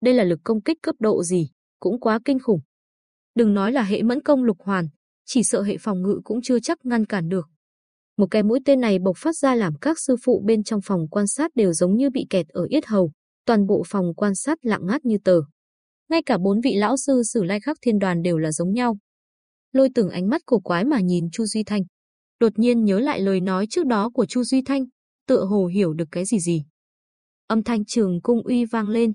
Đây là lực công kích cấp độ gì, cũng quá kinh khủng. Đừng nói là hệ mẫn công lục hoàn, chỉ sợ hệ phòng ngự cũng chưa chắc ngăn cản được. Một cái mũi tên này bộc phát ra làm các sư phụ bên trong phòng quan sát đều giống như bị kẹt ở yết hầu, toàn bộ phòng quan sát lặng ngắt như tờ. Ngay cả bốn vị lão sư sử lai khắc thiên đoàn đều là giống nhau. Lôi tưởng ánh mắt cổ quái mà nhìn Chu Duy Thanh. Đột nhiên nhớ lại lời nói trước đó của Chu Duy Thanh, tựa hồ hiểu được cái gì gì. Âm thanh trường cung uy vang lên.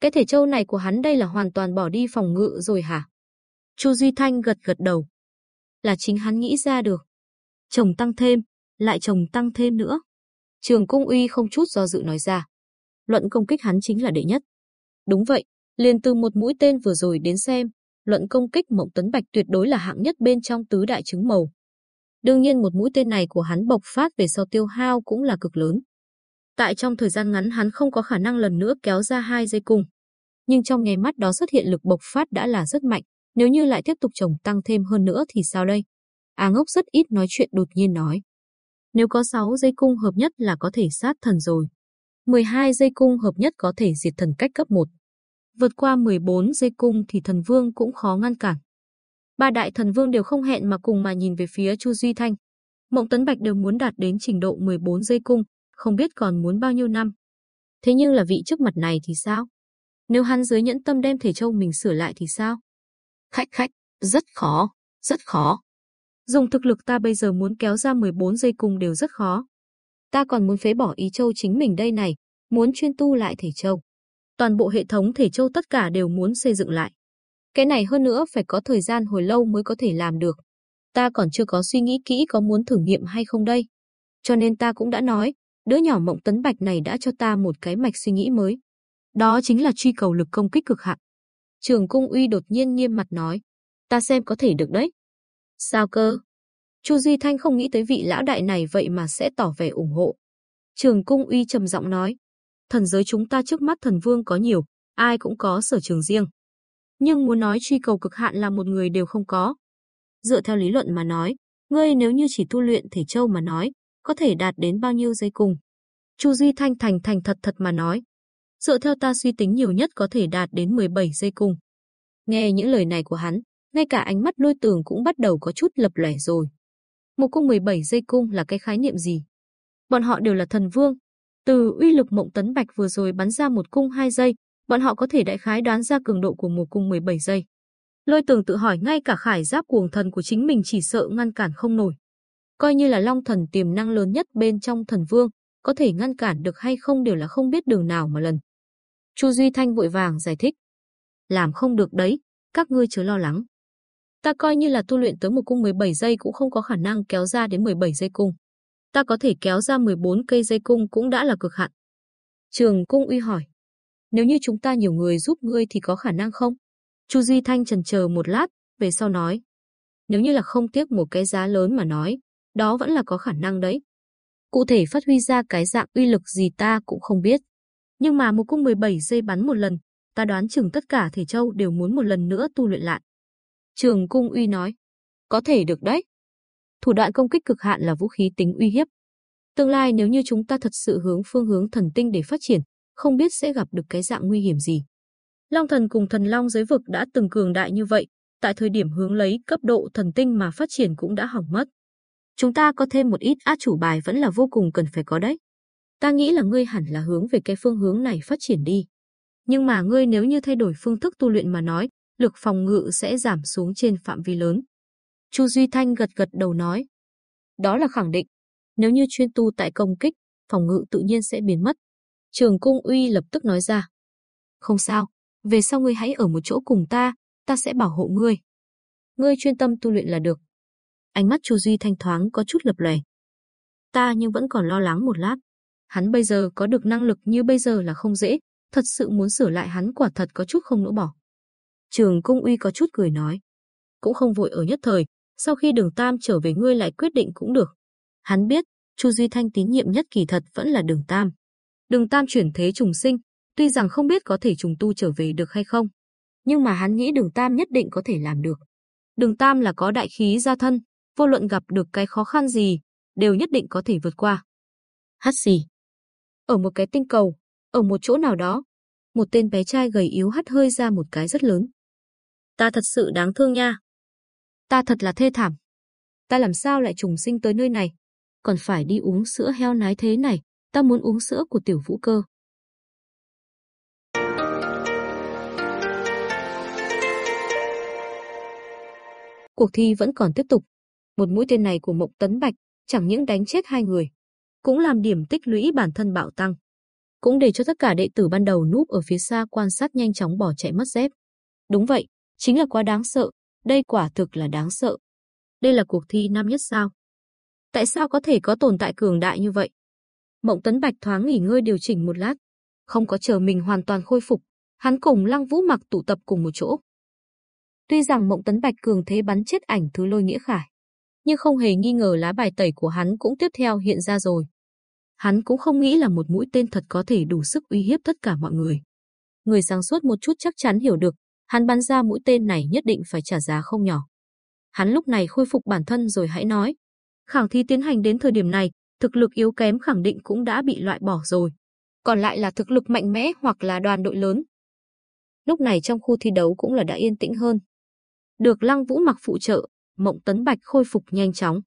Cái thể châu này của hắn đây là hoàn toàn bỏ đi phòng ngự rồi hả? Chu Duy Thanh gật gật đầu. Là chính hắn nghĩ ra được. Chồng tăng thêm, lại chồng tăng thêm nữa. Trường cung uy không chút do dự nói ra. Luận công kích hắn chính là đệ nhất. Đúng vậy, liền từ một mũi tên vừa rồi đến xem, luận công kích Mộng Tấn Bạch tuyệt đối là hạng nhất bên trong tứ đại chứng màu. Đương nhiên một mũi tên này của hắn bộc phát về sau tiêu hao cũng là cực lớn. Tại trong thời gian ngắn hắn không có khả năng lần nữa kéo ra hai dây cung. Nhưng trong nháy mắt đó xuất hiện lực bộc phát đã là rất mạnh, nếu như lại tiếp tục trồng tăng thêm hơn nữa thì sao đây? A ngốc rất ít nói chuyện đột nhiên nói. Nếu có 6 dây cung hợp nhất là có thể sát thần rồi. 12 dây cung hợp nhất có thể diệt thần cách cấp 1. Vượt qua 14 dây cung thì thần vương cũng khó ngăn cản. Ba đại thần vương đều không hẹn mà cùng mà nhìn về phía Chu Duy Thanh. Mộng Tấn Bạch đều muốn đạt đến trình độ 14 dây cung, không biết còn muốn bao nhiêu năm. Thế nhưng là vị trước mặt này thì sao? Nếu hắn dưới nhẫn tâm đem thể châu mình sửa lại thì sao? Khách khách, rất khó, rất khó. Dùng thực lực ta bây giờ muốn kéo ra 14 dây cung đều rất khó. Ta còn muốn phế bỏ ý châu chính mình đây này, muốn chuyên tu lại thể châu. Toàn bộ hệ thống thể châu tất cả đều muốn xây dựng lại. Cái này hơn nữa phải có thời gian hồi lâu mới có thể làm được. Ta còn chưa có suy nghĩ kỹ có muốn thử nghiệm hay không đây. Cho nên ta cũng đã nói, đứa nhỏ mộng tấn bạch này đã cho ta một cái mạch suy nghĩ mới. Đó chính là truy cầu lực công kích cực hạn. Trường cung uy đột nhiên nghiêm mặt nói. Ta xem có thể được đấy. Sao cơ? Chu Duy Thanh không nghĩ tới vị lão đại này vậy mà sẽ tỏ vẻ ủng hộ. Trường cung uy trầm giọng nói. Thần giới chúng ta trước mắt thần vương có nhiều, ai cũng có sở trường riêng. Nhưng muốn nói truy cầu cực hạn là một người đều không có. Dựa theo lý luận mà nói, ngươi nếu như chỉ tu luyện thể châu mà nói, có thể đạt đến bao nhiêu giây cùng. Chu Duy Thanh thành thành thật thật mà nói. Dựa theo ta suy tính nhiều nhất có thể đạt đến 17 giây cùng. Nghe những lời này của hắn, ngay cả ánh mắt lôi tường cũng bắt đầu có chút lập lẻ rồi. Một cung 17 giây cung là cái khái niệm gì? Bọn họ đều là thần vương. Từ uy lực mộng tấn bạch vừa rồi bắn ra một cung 2 giây, bọn họ có thể đại khái đoán ra cường độ của một cung 17 giây. Lôi tường tự hỏi ngay cả khải giáp cuồng thần của chính mình chỉ sợ ngăn cản không nổi. Coi như là long thần tiềm năng lớn nhất bên trong thần vương, có thể ngăn cản được hay không đều là không biết đường nào mà lần. Chu Duy Thanh vội vàng giải thích. Làm không được đấy, các ngươi chớ lo lắng. Ta coi như là tu luyện tới một cung 17 giây cũng không có khả năng kéo ra đến 17 giây cung. Ta có thể kéo ra 14 cây dây cung cũng đã là cực hạn. Trường cung uy hỏi. Nếu như chúng ta nhiều người giúp ngươi thì có khả năng không? Chu Duy Thanh trần chờ một lát, về sau nói. Nếu như là không tiếc một cái giá lớn mà nói, đó vẫn là có khả năng đấy. Cụ thể phát huy ra cái dạng uy lực gì ta cũng không biết. Nhưng mà một cung 17 giây bắn một lần, ta đoán chừng tất cả thể châu đều muốn một lần nữa tu luyện lại. Trường Cung Uy nói, có thể được đấy. Thủ đoạn công kích cực hạn là vũ khí tính uy hiếp. Tương lai nếu như chúng ta thật sự hướng phương hướng thần tinh để phát triển, không biết sẽ gặp được cái dạng nguy hiểm gì. Long thần cùng thần long giới vực đã từng cường đại như vậy, tại thời điểm hướng lấy cấp độ thần tinh mà phát triển cũng đã hỏng mất. Chúng ta có thêm một ít át chủ bài vẫn là vô cùng cần phải có đấy. Ta nghĩ là ngươi hẳn là hướng về cái phương hướng này phát triển đi. Nhưng mà ngươi nếu như thay đổi phương thức tu luyện mà nói, lực phòng ngự sẽ giảm xuống trên phạm vi lớn. Chu Duy Thanh gật gật đầu nói. Đó là khẳng định. Nếu như chuyên tu tại công kích, phòng ngự tự nhiên sẽ biến mất. Trường Cung Uy lập tức nói ra. Không sao, về sau ngươi hãy ở một chỗ cùng ta, ta sẽ bảo hộ ngươi. Ngươi chuyên tâm tu luyện là được. Ánh mắt Chu Duy Thanh thoáng có chút lập lòe. Ta nhưng vẫn còn lo lắng một lát. Hắn bây giờ có được năng lực như bây giờ là không dễ, thật sự muốn sửa lại hắn quả thật có chút không nỡ bỏ. Trường Cung Uy có chút cười nói. Cũng không vội ở nhất thời, sau khi đường Tam trở về ngươi lại quyết định cũng được. Hắn biết, Chu Duy Thanh tín nhiệm nhất kỳ thật vẫn là đường Tam. Đường Tam chuyển thế trùng sinh, tuy rằng không biết có thể trùng tu trở về được hay không. Nhưng mà hắn nghĩ đường Tam nhất định có thể làm được. Đường Tam là có đại khí gia thân, vô luận gặp được cái khó khăn gì, đều nhất định có thể vượt qua. Hát gì? Ở một cái tinh cầu, ở một chỗ nào đó, một tên bé trai gầy yếu hắt hơi ra một cái rất lớn. Ta thật sự đáng thương nha. Ta thật là thê thảm. Ta làm sao lại trùng sinh tới nơi này? Còn phải đi uống sữa heo nái thế này, ta muốn uống sữa của tiểu vũ cơ. Cuộc thi vẫn còn tiếp tục. Một mũi tên này của Mộng Tấn Bạch chẳng những đánh chết hai người, cũng làm điểm tích lũy bản thân bạo tăng. Cũng để cho tất cả đệ tử ban đầu núp ở phía xa quan sát nhanh chóng bỏ chạy mất dép. Đúng vậy, chính là quá đáng sợ, đây quả thực là đáng sợ. Đây là cuộc thi năm nhất sao? Tại sao có thể có tồn tại cường đại như vậy? Mộng Tấn Bạch thoáng nghỉ ngơi điều chỉnh một lát, không có chờ mình hoàn toàn khôi phục, hắn cùng Lăng Vũ Mặc tụ tập cùng một chỗ. Tuy rằng Mộng Tấn Bạch cường thế bắn chết ảnh thứ Lôi Nghĩa Khải, nhưng không hề nghi ngờ lá bài tẩy của hắn cũng tiếp theo hiện ra rồi. Hắn cũng không nghĩ là một mũi tên thật có thể đủ sức uy hiếp tất cả mọi người. Người sáng suốt một chút chắc chắn hiểu được, hắn bắn ra mũi tên này nhất định phải trả giá không nhỏ. Hắn lúc này khôi phục bản thân rồi hãy nói. Khảo thí tiến hành đến thời điểm này, thực lực yếu kém khẳng định cũng đã bị loại bỏ rồi. Còn lại là thực lực mạnh mẽ hoặc là đoàn đội lớn. Lúc này trong khu thi đấu cũng là đã yên tĩnh hơn. Được Lăng Vũ mặc phụ trợ, Mộng Tấn Bạch khôi phục nhanh chóng.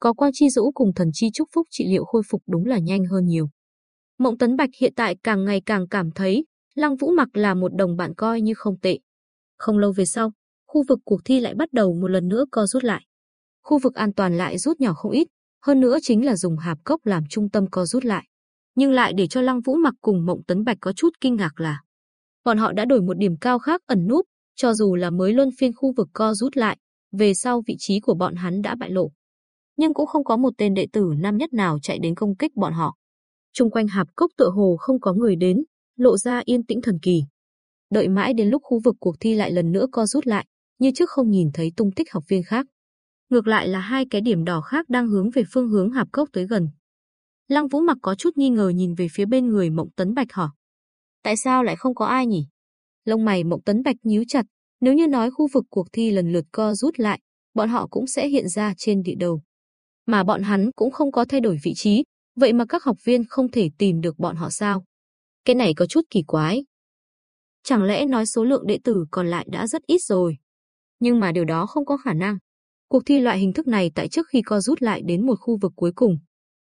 Có quan Chi Dũ cùng Thần Chi chúc Phúc trị liệu khôi phục đúng là nhanh hơn nhiều. Mộng Tấn Bạch hiện tại càng ngày càng cảm thấy Lăng Vũ mặc là một đồng bạn coi như không tệ. Không lâu về sau, khu vực cuộc thi lại bắt đầu một lần nữa co rút lại. Khu vực an toàn lại rút nhỏ không ít, hơn nữa chính là dùng hạp cốc làm trung tâm co rút lại. Nhưng lại để cho Lăng Vũ mặc cùng Mộng Tấn Bạch có chút kinh ngạc là bọn họ đã đổi một điểm cao khác ẩn núp, cho dù là mới luân phiên khu vực co rút lại, về sau vị trí của bọn hắn đã bại lộ. Nhưng cũng không có một tên đệ tử nam nhất nào chạy đến công kích bọn họ. Trung quanh hạp cốc tựa hồ không có người đến, lộ ra yên tĩnh thần kỳ. Đợi mãi đến lúc khu vực cuộc thi lại lần nữa co rút lại, như trước không nhìn thấy tung tích học viên khác. Ngược lại là hai cái điểm đỏ khác đang hướng về phương hướng hạp cốc tới gần. Lăng Vũ Mặc có chút nghi ngờ nhìn về phía bên người Mộng Tấn Bạch hỏi. Tại sao lại không có ai nhỉ? Lông mày Mộng Tấn Bạch nhíu chặt, nếu như nói khu vực cuộc thi lần lượt co rút lại, bọn họ cũng sẽ hiện ra trên địa đầu. Mà bọn hắn cũng không có thay đổi vị trí, vậy mà các học viên không thể tìm được bọn họ sao? Cái này có chút kỳ quái. Chẳng lẽ nói số lượng đệ tử còn lại đã rất ít rồi? Nhưng mà điều đó không có khả năng. Cuộc thi loại hình thức này tại trước khi co rút lại đến một khu vực cuối cùng,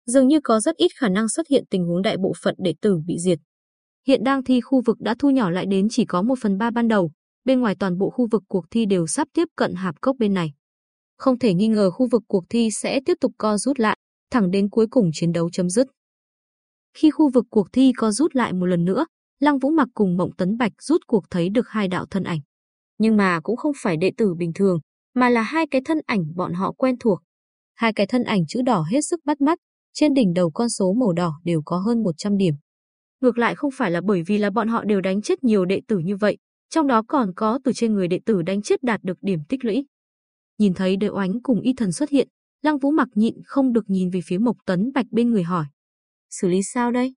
dường như có rất ít khả năng xuất hiện tình huống đại bộ phận đệ tử bị diệt. Hiện đang thi khu vực đã thu nhỏ lại đến chỉ có một phần ba ban đầu, bên ngoài toàn bộ khu vực cuộc thi đều sắp tiếp cận hạp cốc bên này. Không thể nghi ngờ khu vực cuộc thi sẽ tiếp tục co rút lại, thẳng đến cuối cùng chiến đấu chấm dứt. Khi khu vực cuộc thi co rút lại một lần nữa, Lăng Vũ Mặc cùng Mộng Tấn Bạch rút cuộc thấy được hai đạo thân ảnh. Nhưng mà cũng không phải đệ tử bình thường, mà là hai cái thân ảnh bọn họ quen thuộc. Hai cái thân ảnh chữ đỏ hết sức bắt mắt, trên đỉnh đầu con số màu đỏ đều có hơn 100 điểm. Ngược lại không phải là bởi vì là bọn họ đều đánh chết nhiều đệ tử như vậy, trong đó còn có từ trên người đệ tử đánh chết đạt được điểm tích lũy. Nhìn thấy Đế Oánh cùng Y Thần xuất hiện, Lăng Vũ mặc nhịn không được nhìn về phía Mộc Tấn Bạch bên người hỏi. Xử lý sao đây?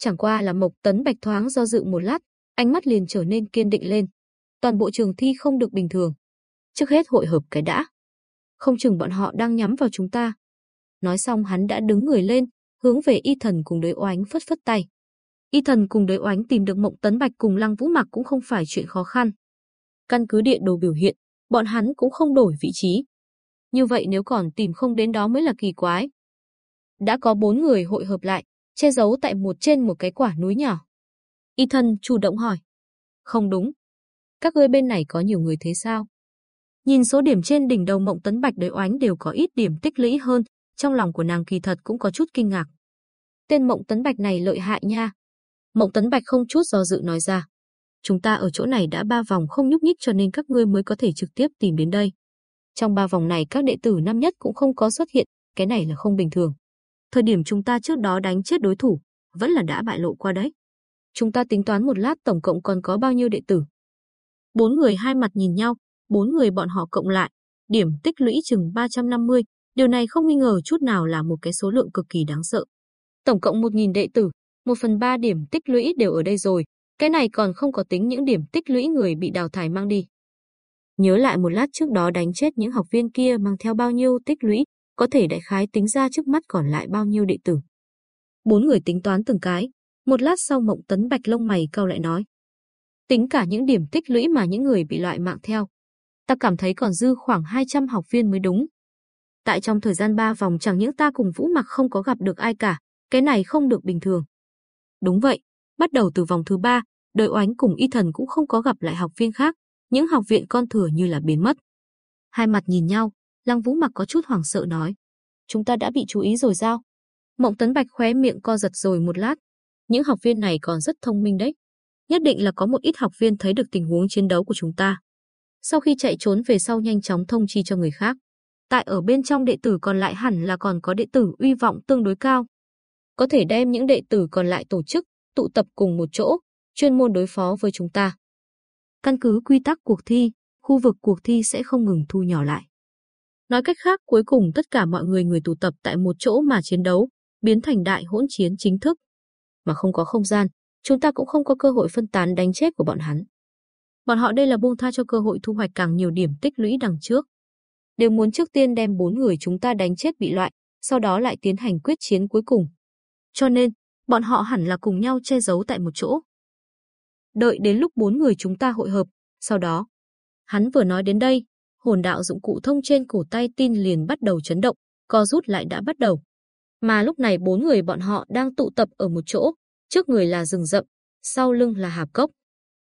Chẳng qua là Mộc Tấn Bạch thoáng do dự một lát, ánh mắt liền trở nên kiên định lên. Toàn bộ trường thi không được bình thường. Trước hết hội hợp cái đã. Không chừng bọn họ đang nhắm vào chúng ta. Nói xong hắn đã đứng người lên, hướng về Y Thần cùng Đới Oánh phất phất tay. Y thần cùng đới oánh tìm được Mộng Tấn Bạch cùng Lăng Vũ Mặc cũng không phải chuyện khó khăn. Căn cứ địa đồ biểu hiện, bọn hắn cũng không đổi vị trí. Như vậy nếu còn tìm không đến đó mới là kỳ quái. Đã có bốn người hội hợp lại, che giấu tại một trên một cái quả núi nhỏ. Y thân chủ động hỏi. Không đúng. Các ngươi bên này có nhiều người thế sao? Nhìn số điểm trên đỉnh đầu Mộng Tấn Bạch đới oánh đều có ít điểm tích lũy hơn, trong lòng của nàng kỳ thật cũng có chút kinh ngạc. Tên Mộng Tấn Bạch này lợi hại nha, Mộng Tấn Bạch không chút do dự nói ra. Chúng ta ở chỗ này đã ba vòng không nhúc nhích cho nên các ngươi mới có thể trực tiếp tìm đến đây. Trong ba vòng này các đệ tử năm nhất cũng không có xuất hiện, cái này là không bình thường. Thời điểm chúng ta trước đó đánh chết đối thủ, vẫn là đã bại lộ qua đấy. Chúng ta tính toán một lát tổng cộng còn có bao nhiêu đệ tử. Bốn người hai mặt nhìn nhau, bốn người bọn họ cộng lại, điểm tích lũy chừng 350, điều này không nghi ngờ chút nào là một cái số lượng cực kỳ đáng sợ. Tổng cộng 1.000 đệ tử, một phần ba điểm tích lũy đều ở đây rồi, cái này còn không có tính những điểm tích lũy người bị đào thải mang đi. Nhớ lại một lát trước đó đánh chết những học viên kia mang theo bao nhiêu tích lũy, có thể đại khái tính ra trước mắt còn lại bao nhiêu đệ tử. Bốn người tính toán từng cái, một lát sau Mộng Tấn Bạch lông mày câu lại nói. Tính cả những điểm tích lũy mà những người bị loại mạng theo. Ta cảm thấy còn dư khoảng 200 học viên mới đúng. Tại trong thời gian 3 vòng chẳng những ta cùng Vũ Mặc không có gặp được ai cả, cái này không được bình thường. Đúng vậy, bắt đầu từ vòng thứ ba, đời oánh cùng y thần cũng không có gặp lại học viên khác, những học viện con thừa như là biến mất. Hai mặt nhìn nhau, Lăng Vũ mặc có chút hoảng sợ nói. Chúng ta đã bị chú ý rồi sao? Mộng Tấn Bạch khóe miệng co giật rồi một lát. Những học viên này còn rất thông minh đấy. Nhất định là có một ít học viên thấy được tình huống chiến đấu của chúng ta. Sau khi chạy trốn về sau nhanh chóng thông chi cho người khác. Tại ở bên trong đệ tử còn lại hẳn là còn có đệ tử uy vọng tương đối cao, có thể đem những đệ tử còn lại tổ chức, tụ tập cùng một chỗ, chuyên môn đối phó với chúng ta. Căn cứ quy tắc cuộc thi, khu vực cuộc thi sẽ không ngừng thu nhỏ lại. Nói cách khác, cuối cùng tất cả mọi người người tụ tập tại một chỗ mà chiến đấu, biến thành đại hỗn chiến chính thức. Mà không có không gian, chúng ta cũng không có cơ hội phân tán đánh chết của bọn hắn. Bọn họ đây là buông tha cho cơ hội thu hoạch càng nhiều điểm tích lũy đằng trước. Đều muốn trước tiên đem bốn người chúng ta đánh chết bị loại, sau đó lại tiến hành quyết chiến cuối cùng. Cho nên, bọn họ hẳn là cùng nhau che giấu tại một chỗ. Đợi đến lúc bốn người chúng ta hội hợp, sau đó. Hắn vừa nói đến đây, hồn đạo dụng cụ thông trên cổ tay tin liền bắt đầu chấn động, co rút lại đã bắt đầu. Mà lúc này bốn người bọn họ đang tụ tập ở một chỗ, trước người là rừng rậm, sau lưng là hạp cốc.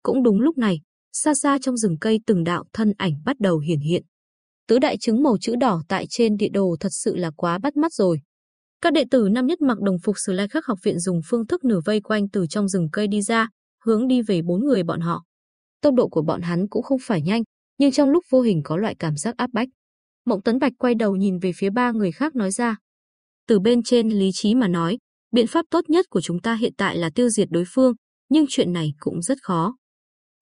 Cũng đúng lúc này, xa xa trong rừng cây từng đạo thân ảnh bắt đầu hiển hiện. Tứ đại chứng màu chữ đỏ tại trên địa đồ thật sự là quá bắt mắt rồi. Các đệ tử năm nhất mặc đồng phục Sử Lai Khắc học viện dùng phương thức nửa vây quanh từ trong rừng cây đi ra, hướng đi về bốn người bọn họ. Tốc độ của bọn hắn cũng không phải nhanh, nhưng trong lúc vô hình có loại cảm giác áp bách. Mộng Tấn Bạch quay đầu nhìn về phía ba người khác nói ra. Từ bên trên lý trí mà nói, biện pháp tốt nhất của chúng ta hiện tại là tiêu diệt đối phương, nhưng chuyện này cũng rất khó.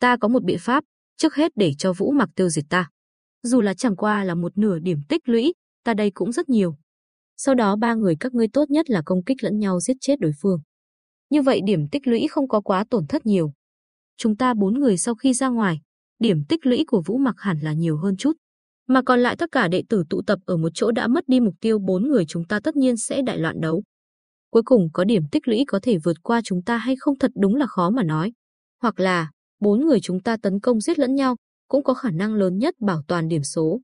Ta có một biện pháp, trước hết để cho Vũ Mặc tiêu diệt ta. Dù là chẳng qua là một nửa điểm tích lũy, ta đây cũng rất nhiều. Sau đó ba người các ngươi tốt nhất là công kích lẫn nhau giết chết đối phương. Như vậy điểm tích lũy không có quá tổn thất nhiều. Chúng ta bốn người sau khi ra ngoài, điểm tích lũy của Vũ Mặc hẳn là nhiều hơn chút. Mà còn lại tất cả đệ tử tụ tập ở một chỗ đã mất đi mục tiêu bốn người chúng ta tất nhiên sẽ đại loạn đấu. Cuối cùng có điểm tích lũy có thể vượt qua chúng ta hay không thật đúng là khó mà nói. Hoặc là, bốn người chúng ta tấn công giết lẫn nhau, cũng có khả năng lớn nhất bảo toàn điểm số.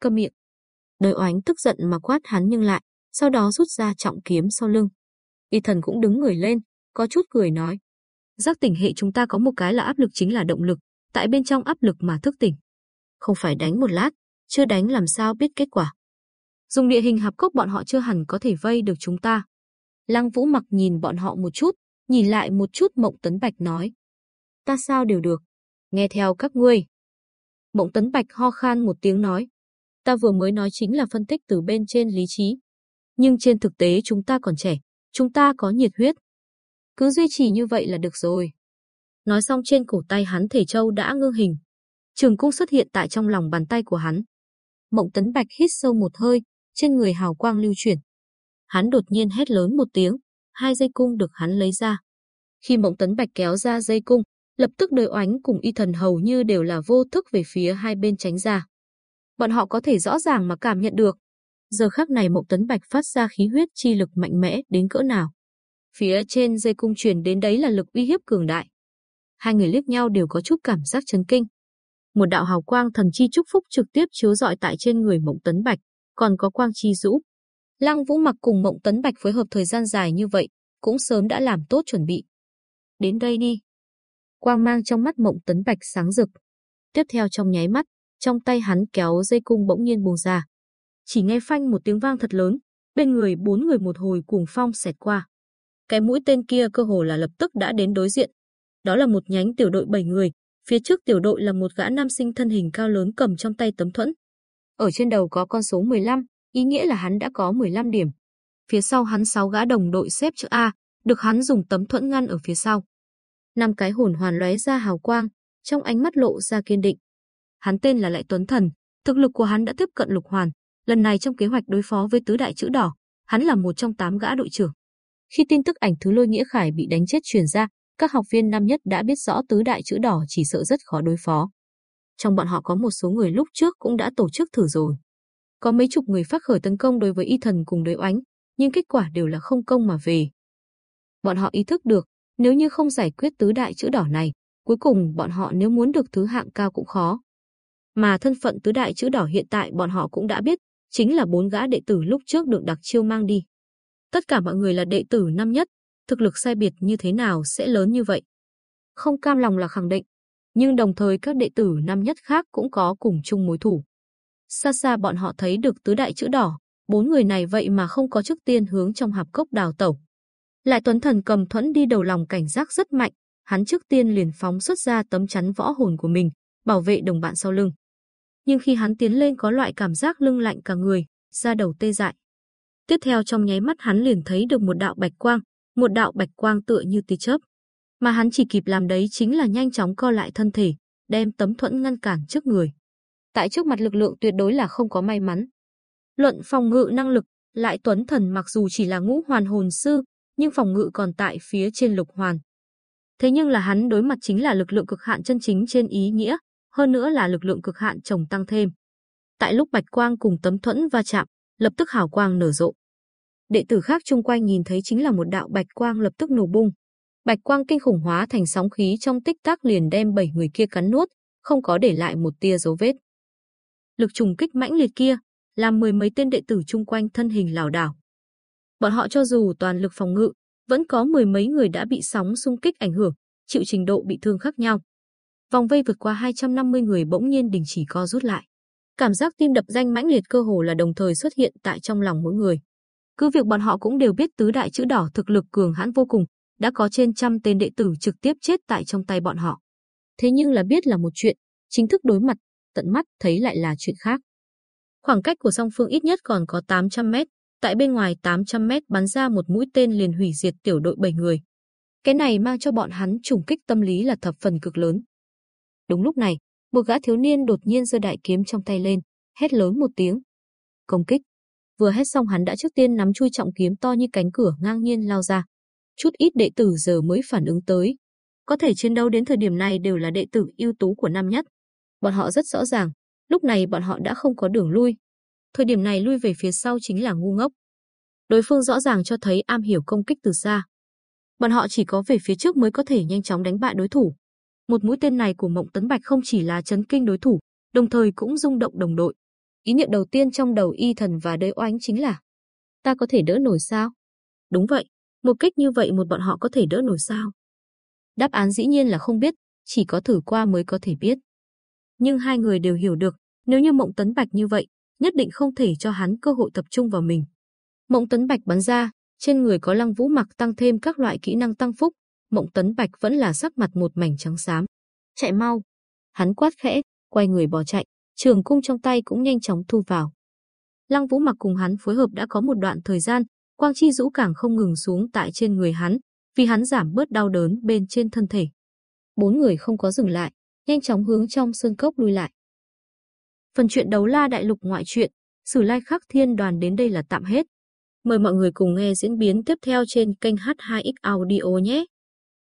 Câm miệng. Đời oánh tức giận mà quát hắn nhưng lại, sau đó rút ra trọng kiếm sau lưng. Y thần cũng đứng người lên, có chút cười nói. Giác tỉnh hệ chúng ta có một cái là áp lực chính là động lực, tại bên trong áp lực mà thức tỉnh. Không phải đánh một lát, chưa đánh làm sao biết kết quả. Dùng địa hình hạp cốc bọn họ chưa hẳn có thể vây được chúng ta. Lăng Vũ mặc nhìn bọn họ một chút, nhìn lại một chút Mộng Tấn Bạch nói. Ta sao đều được, nghe theo các ngươi. Mộng Tấn Bạch ho khan một tiếng nói. Ta vừa mới nói chính là phân tích từ bên trên lý trí. Nhưng trên thực tế chúng ta còn trẻ, chúng ta có nhiệt huyết. Cứ duy trì như vậy là được rồi. Nói xong trên cổ tay hắn thể châu đã ngưng hình. Trường cung xuất hiện tại trong lòng bàn tay của hắn. Mộng Tấn Bạch hít sâu một hơi, trên người hào quang lưu chuyển. Hắn đột nhiên hét lớn một tiếng, hai dây cung được hắn lấy ra. Khi Mộng Tấn Bạch kéo ra dây cung, lập tức đời oánh cùng y thần hầu như đều là vô thức về phía hai bên tránh ra. Bọn họ có thể rõ ràng mà cảm nhận được. Giờ khắc này Mộng Tấn Bạch phát ra khí huyết chi lực mạnh mẽ đến cỡ nào. Phía trên dây cung truyền đến đấy là lực uy hiếp cường đại. Hai người liếc nhau đều có chút cảm giác chấn kinh. Một đạo hào quang thần chi chúc phúc trực tiếp chiếu rọi tại trên người Mộng Tấn Bạch, còn có quang chi rũ. Lăng Vũ mặc cùng Mộng Tấn Bạch phối hợp thời gian dài như vậy, cũng sớm đã làm tốt chuẩn bị. Đến đây đi. Quang mang trong mắt Mộng Tấn Bạch sáng rực. Tiếp theo trong nháy mắt, trong tay hắn kéo dây cung bỗng nhiên buông ra. Chỉ nghe phanh một tiếng vang thật lớn, bên người bốn người một hồi cuồng phong xẹt qua. Cái mũi tên kia cơ hồ là lập tức đã đến đối diện. Đó là một nhánh tiểu đội 7 người, phía trước tiểu đội là một gã nam sinh thân hình cao lớn cầm trong tay tấm thuẫn. Ở trên đầu có con số 15, ý nghĩa là hắn đã có 15 điểm. Phía sau hắn 6 gã đồng đội xếp chữ A, được hắn dùng tấm thuẫn ngăn ở phía sau. Năm cái hồn hoàn lóe ra hào quang, trong ánh mắt lộ ra kiên định. Hắn tên là Lại Tuấn Thần, thực lực của hắn đã tiếp cận lục hoàn, lần này trong kế hoạch đối phó với tứ đại chữ đỏ, hắn là một trong tám gã đội trưởng. Khi tin tức ảnh thứ Lôi Nghĩa Khải bị đánh chết truyền ra, các học viên năm nhất đã biết rõ tứ đại chữ đỏ chỉ sợ rất khó đối phó. Trong bọn họ có một số người lúc trước cũng đã tổ chức thử rồi. Có mấy chục người phát khởi tấn công đối với y thần cùng đối oánh, nhưng kết quả đều là không công mà về. Bọn họ ý thức được, nếu như không giải quyết tứ đại chữ đỏ này, cuối cùng bọn họ nếu muốn được thứ hạng cao cũng khó. Mà thân phận tứ đại chữ đỏ hiện tại bọn họ cũng đã biết, chính là bốn gã đệ tử lúc trước được đặc chiêu mang đi. Tất cả mọi người là đệ tử năm nhất, thực lực sai biệt như thế nào sẽ lớn như vậy. Không cam lòng là khẳng định, nhưng đồng thời các đệ tử năm nhất khác cũng có cùng chung mối thủ. Xa xa bọn họ thấy được tứ đại chữ đỏ, bốn người này vậy mà không có trước tiên hướng trong hạp cốc đào tẩu. Lại Tuấn Thần cầm thuẫn đi đầu lòng cảnh giác rất mạnh, hắn trước tiên liền phóng xuất ra tấm chắn võ hồn của mình, bảo vệ đồng bạn sau lưng. Nhưng khi hắn tiến lên có loại cảm giác lưng lạnh cả người, da đầu tê dại. Tiếp theo trong nháy mắt hắn liền thấy được một đạo bạch quang, một đạo bạch quang tựa như tia chớp. Mà hắn chỉ kịp làm đấy chính là nhanh chóng co lại thân thể, đem tấm thuẫn ngăn cản trước người. Tại trước mặt lực lượng tuyệt đối là không có may mắn, Luận phòng ngự năng lực, Lại Tuấn Thần mặc dù chỉ là ngũ hoàn hồn sư, nhưng phòng ngự còn tại phía trên lục hoàn. Thế nhưng là hắn đối mặt chính là lực lượng cực hạn chân chính trên ý nghĩa, hơn nữa là lực lượng cực hạn chồng tăng thêm. Tại lúc Bạch Quang cùng tấm thuẫn va chạm, lập tức hào quang nở rộ. Đệ tử khác chung quanh nhìn thấy chính là một đạo bạch quang lập tức nổ bung. Bạch quang kinh khủng hóa thành sóng khí trong tích tắc liền đem bảy người kia cắn nuốt, không có để lại một tia dấu vết. Lực trùng kích mãnh liệt kia, làm mười mấy tên đệ tử chung quanh thân hình lảo đảo. Bọn họ cho dù toàn lực phòng ngự, vẫn có mười mấy người đã bị sóng xung kích ảnh hưởng, chịu trình độ bị thương khác nhau. Vòng vây vượt qua 250 người bỗng nhiên đình chỉ co rút lại. Cảm giác tim đập danh mãnh liệt cơ hồ là đồng thời xuất hiện tại trong lòng mỗi người. Cứ việc bọn họ cũng đều biết tứ đại chữ đỏ thực lực cường hãn vô cùng, đã có trên trăm tên đệ tử trực tiếp chết tại trong tay bọn họ. Thế nhưng là biết là một chuyện, chính thức đối mặt, tận mắt thấy lại là chuyện khác. Khoảng cách của song phương ít nhất còn có 800 mét, tại bên ngoài 800 mét bắn ra một mũi tên liền hủy diệt tiểu đội 7 người. Cái này mang cho bọn hắn trùng kích tâm lý là thập phần cực lớn. Đúng lúc này, một gã thiếu niên đột nhiên giơ đại kiếm trong tay lên, hét lớn một tiếng. Công kích. Vừa hét xong hắn đã trước tiên nắm chui trọng kiếm to như cánh cửa ngang nhiên lao ra. Chút ít đệ tử giờ mới phản ứng tới. Có thể chiến đấu đến thời điểm này đều là đệ tử ưu tú của năm nhất. Bọn họ rất rõ ràng, lúc này bọn họ đã không có đường lui. Thời điểm này lui về phía sau chính là ngu ngốc. Đối phương rõ ràng cho thấy am hiểu công kích từ xa. Bọn họ chỉ có về phía trước mới có thể nhanh chóng đánh bại đối thủ. Một mũi tên này của Mộng Tấn Bạch không chỉ là chấn kinh đối thủ, đồng thời cũng rung động đồng đội. Ý niệm đầu tiên trong đầu y thần và Đới oánh chính là ta có thể đỡ nổi sao? Đúng vậy, một cách như vậy một bọn họ có thể đỡ nổi sao? Đáp án dĩ nhiên là không biết, chỉ có thử qua mới có thể biết. Nhưng hai người đều hiểu được, nếu như Mộng Tấn Bạch như vậy, nhất định không thể cho hắn cơ hội tập trung vào mình. Mộng Tấn Bạch bắn ra, trên người có lăng vũ mặc tăng thêm các loại kỹ năng tăng phúc, Mộng Tấn Bạch vẫn là sắc mặt một mảnh trắng xám. Chạy mau! Hắn quát khẽ, quay người bỏ chạy, trường cung trong tay cũng nhanh chóng thu vào. Lăng Vũ mặc cùng hắn phối hợp đã có một đoạn thời gian, quang chi rũ càng không ngừng xuống tại trên người hắn, vì hắn giảm bớt đau đớn bên trên thân thể. Bốn người không có dừng lại, nhanh chóng hướng trong sơn cốc lui lại. Phần chuyện đấu la đại lục ngoại truyện, Sử Lai Khắc Thiên Đoàn đến đây là tạm hết. Mời mọi người cùng nghe diễn biến tiếp theo trên kênh H2X Audio nhé.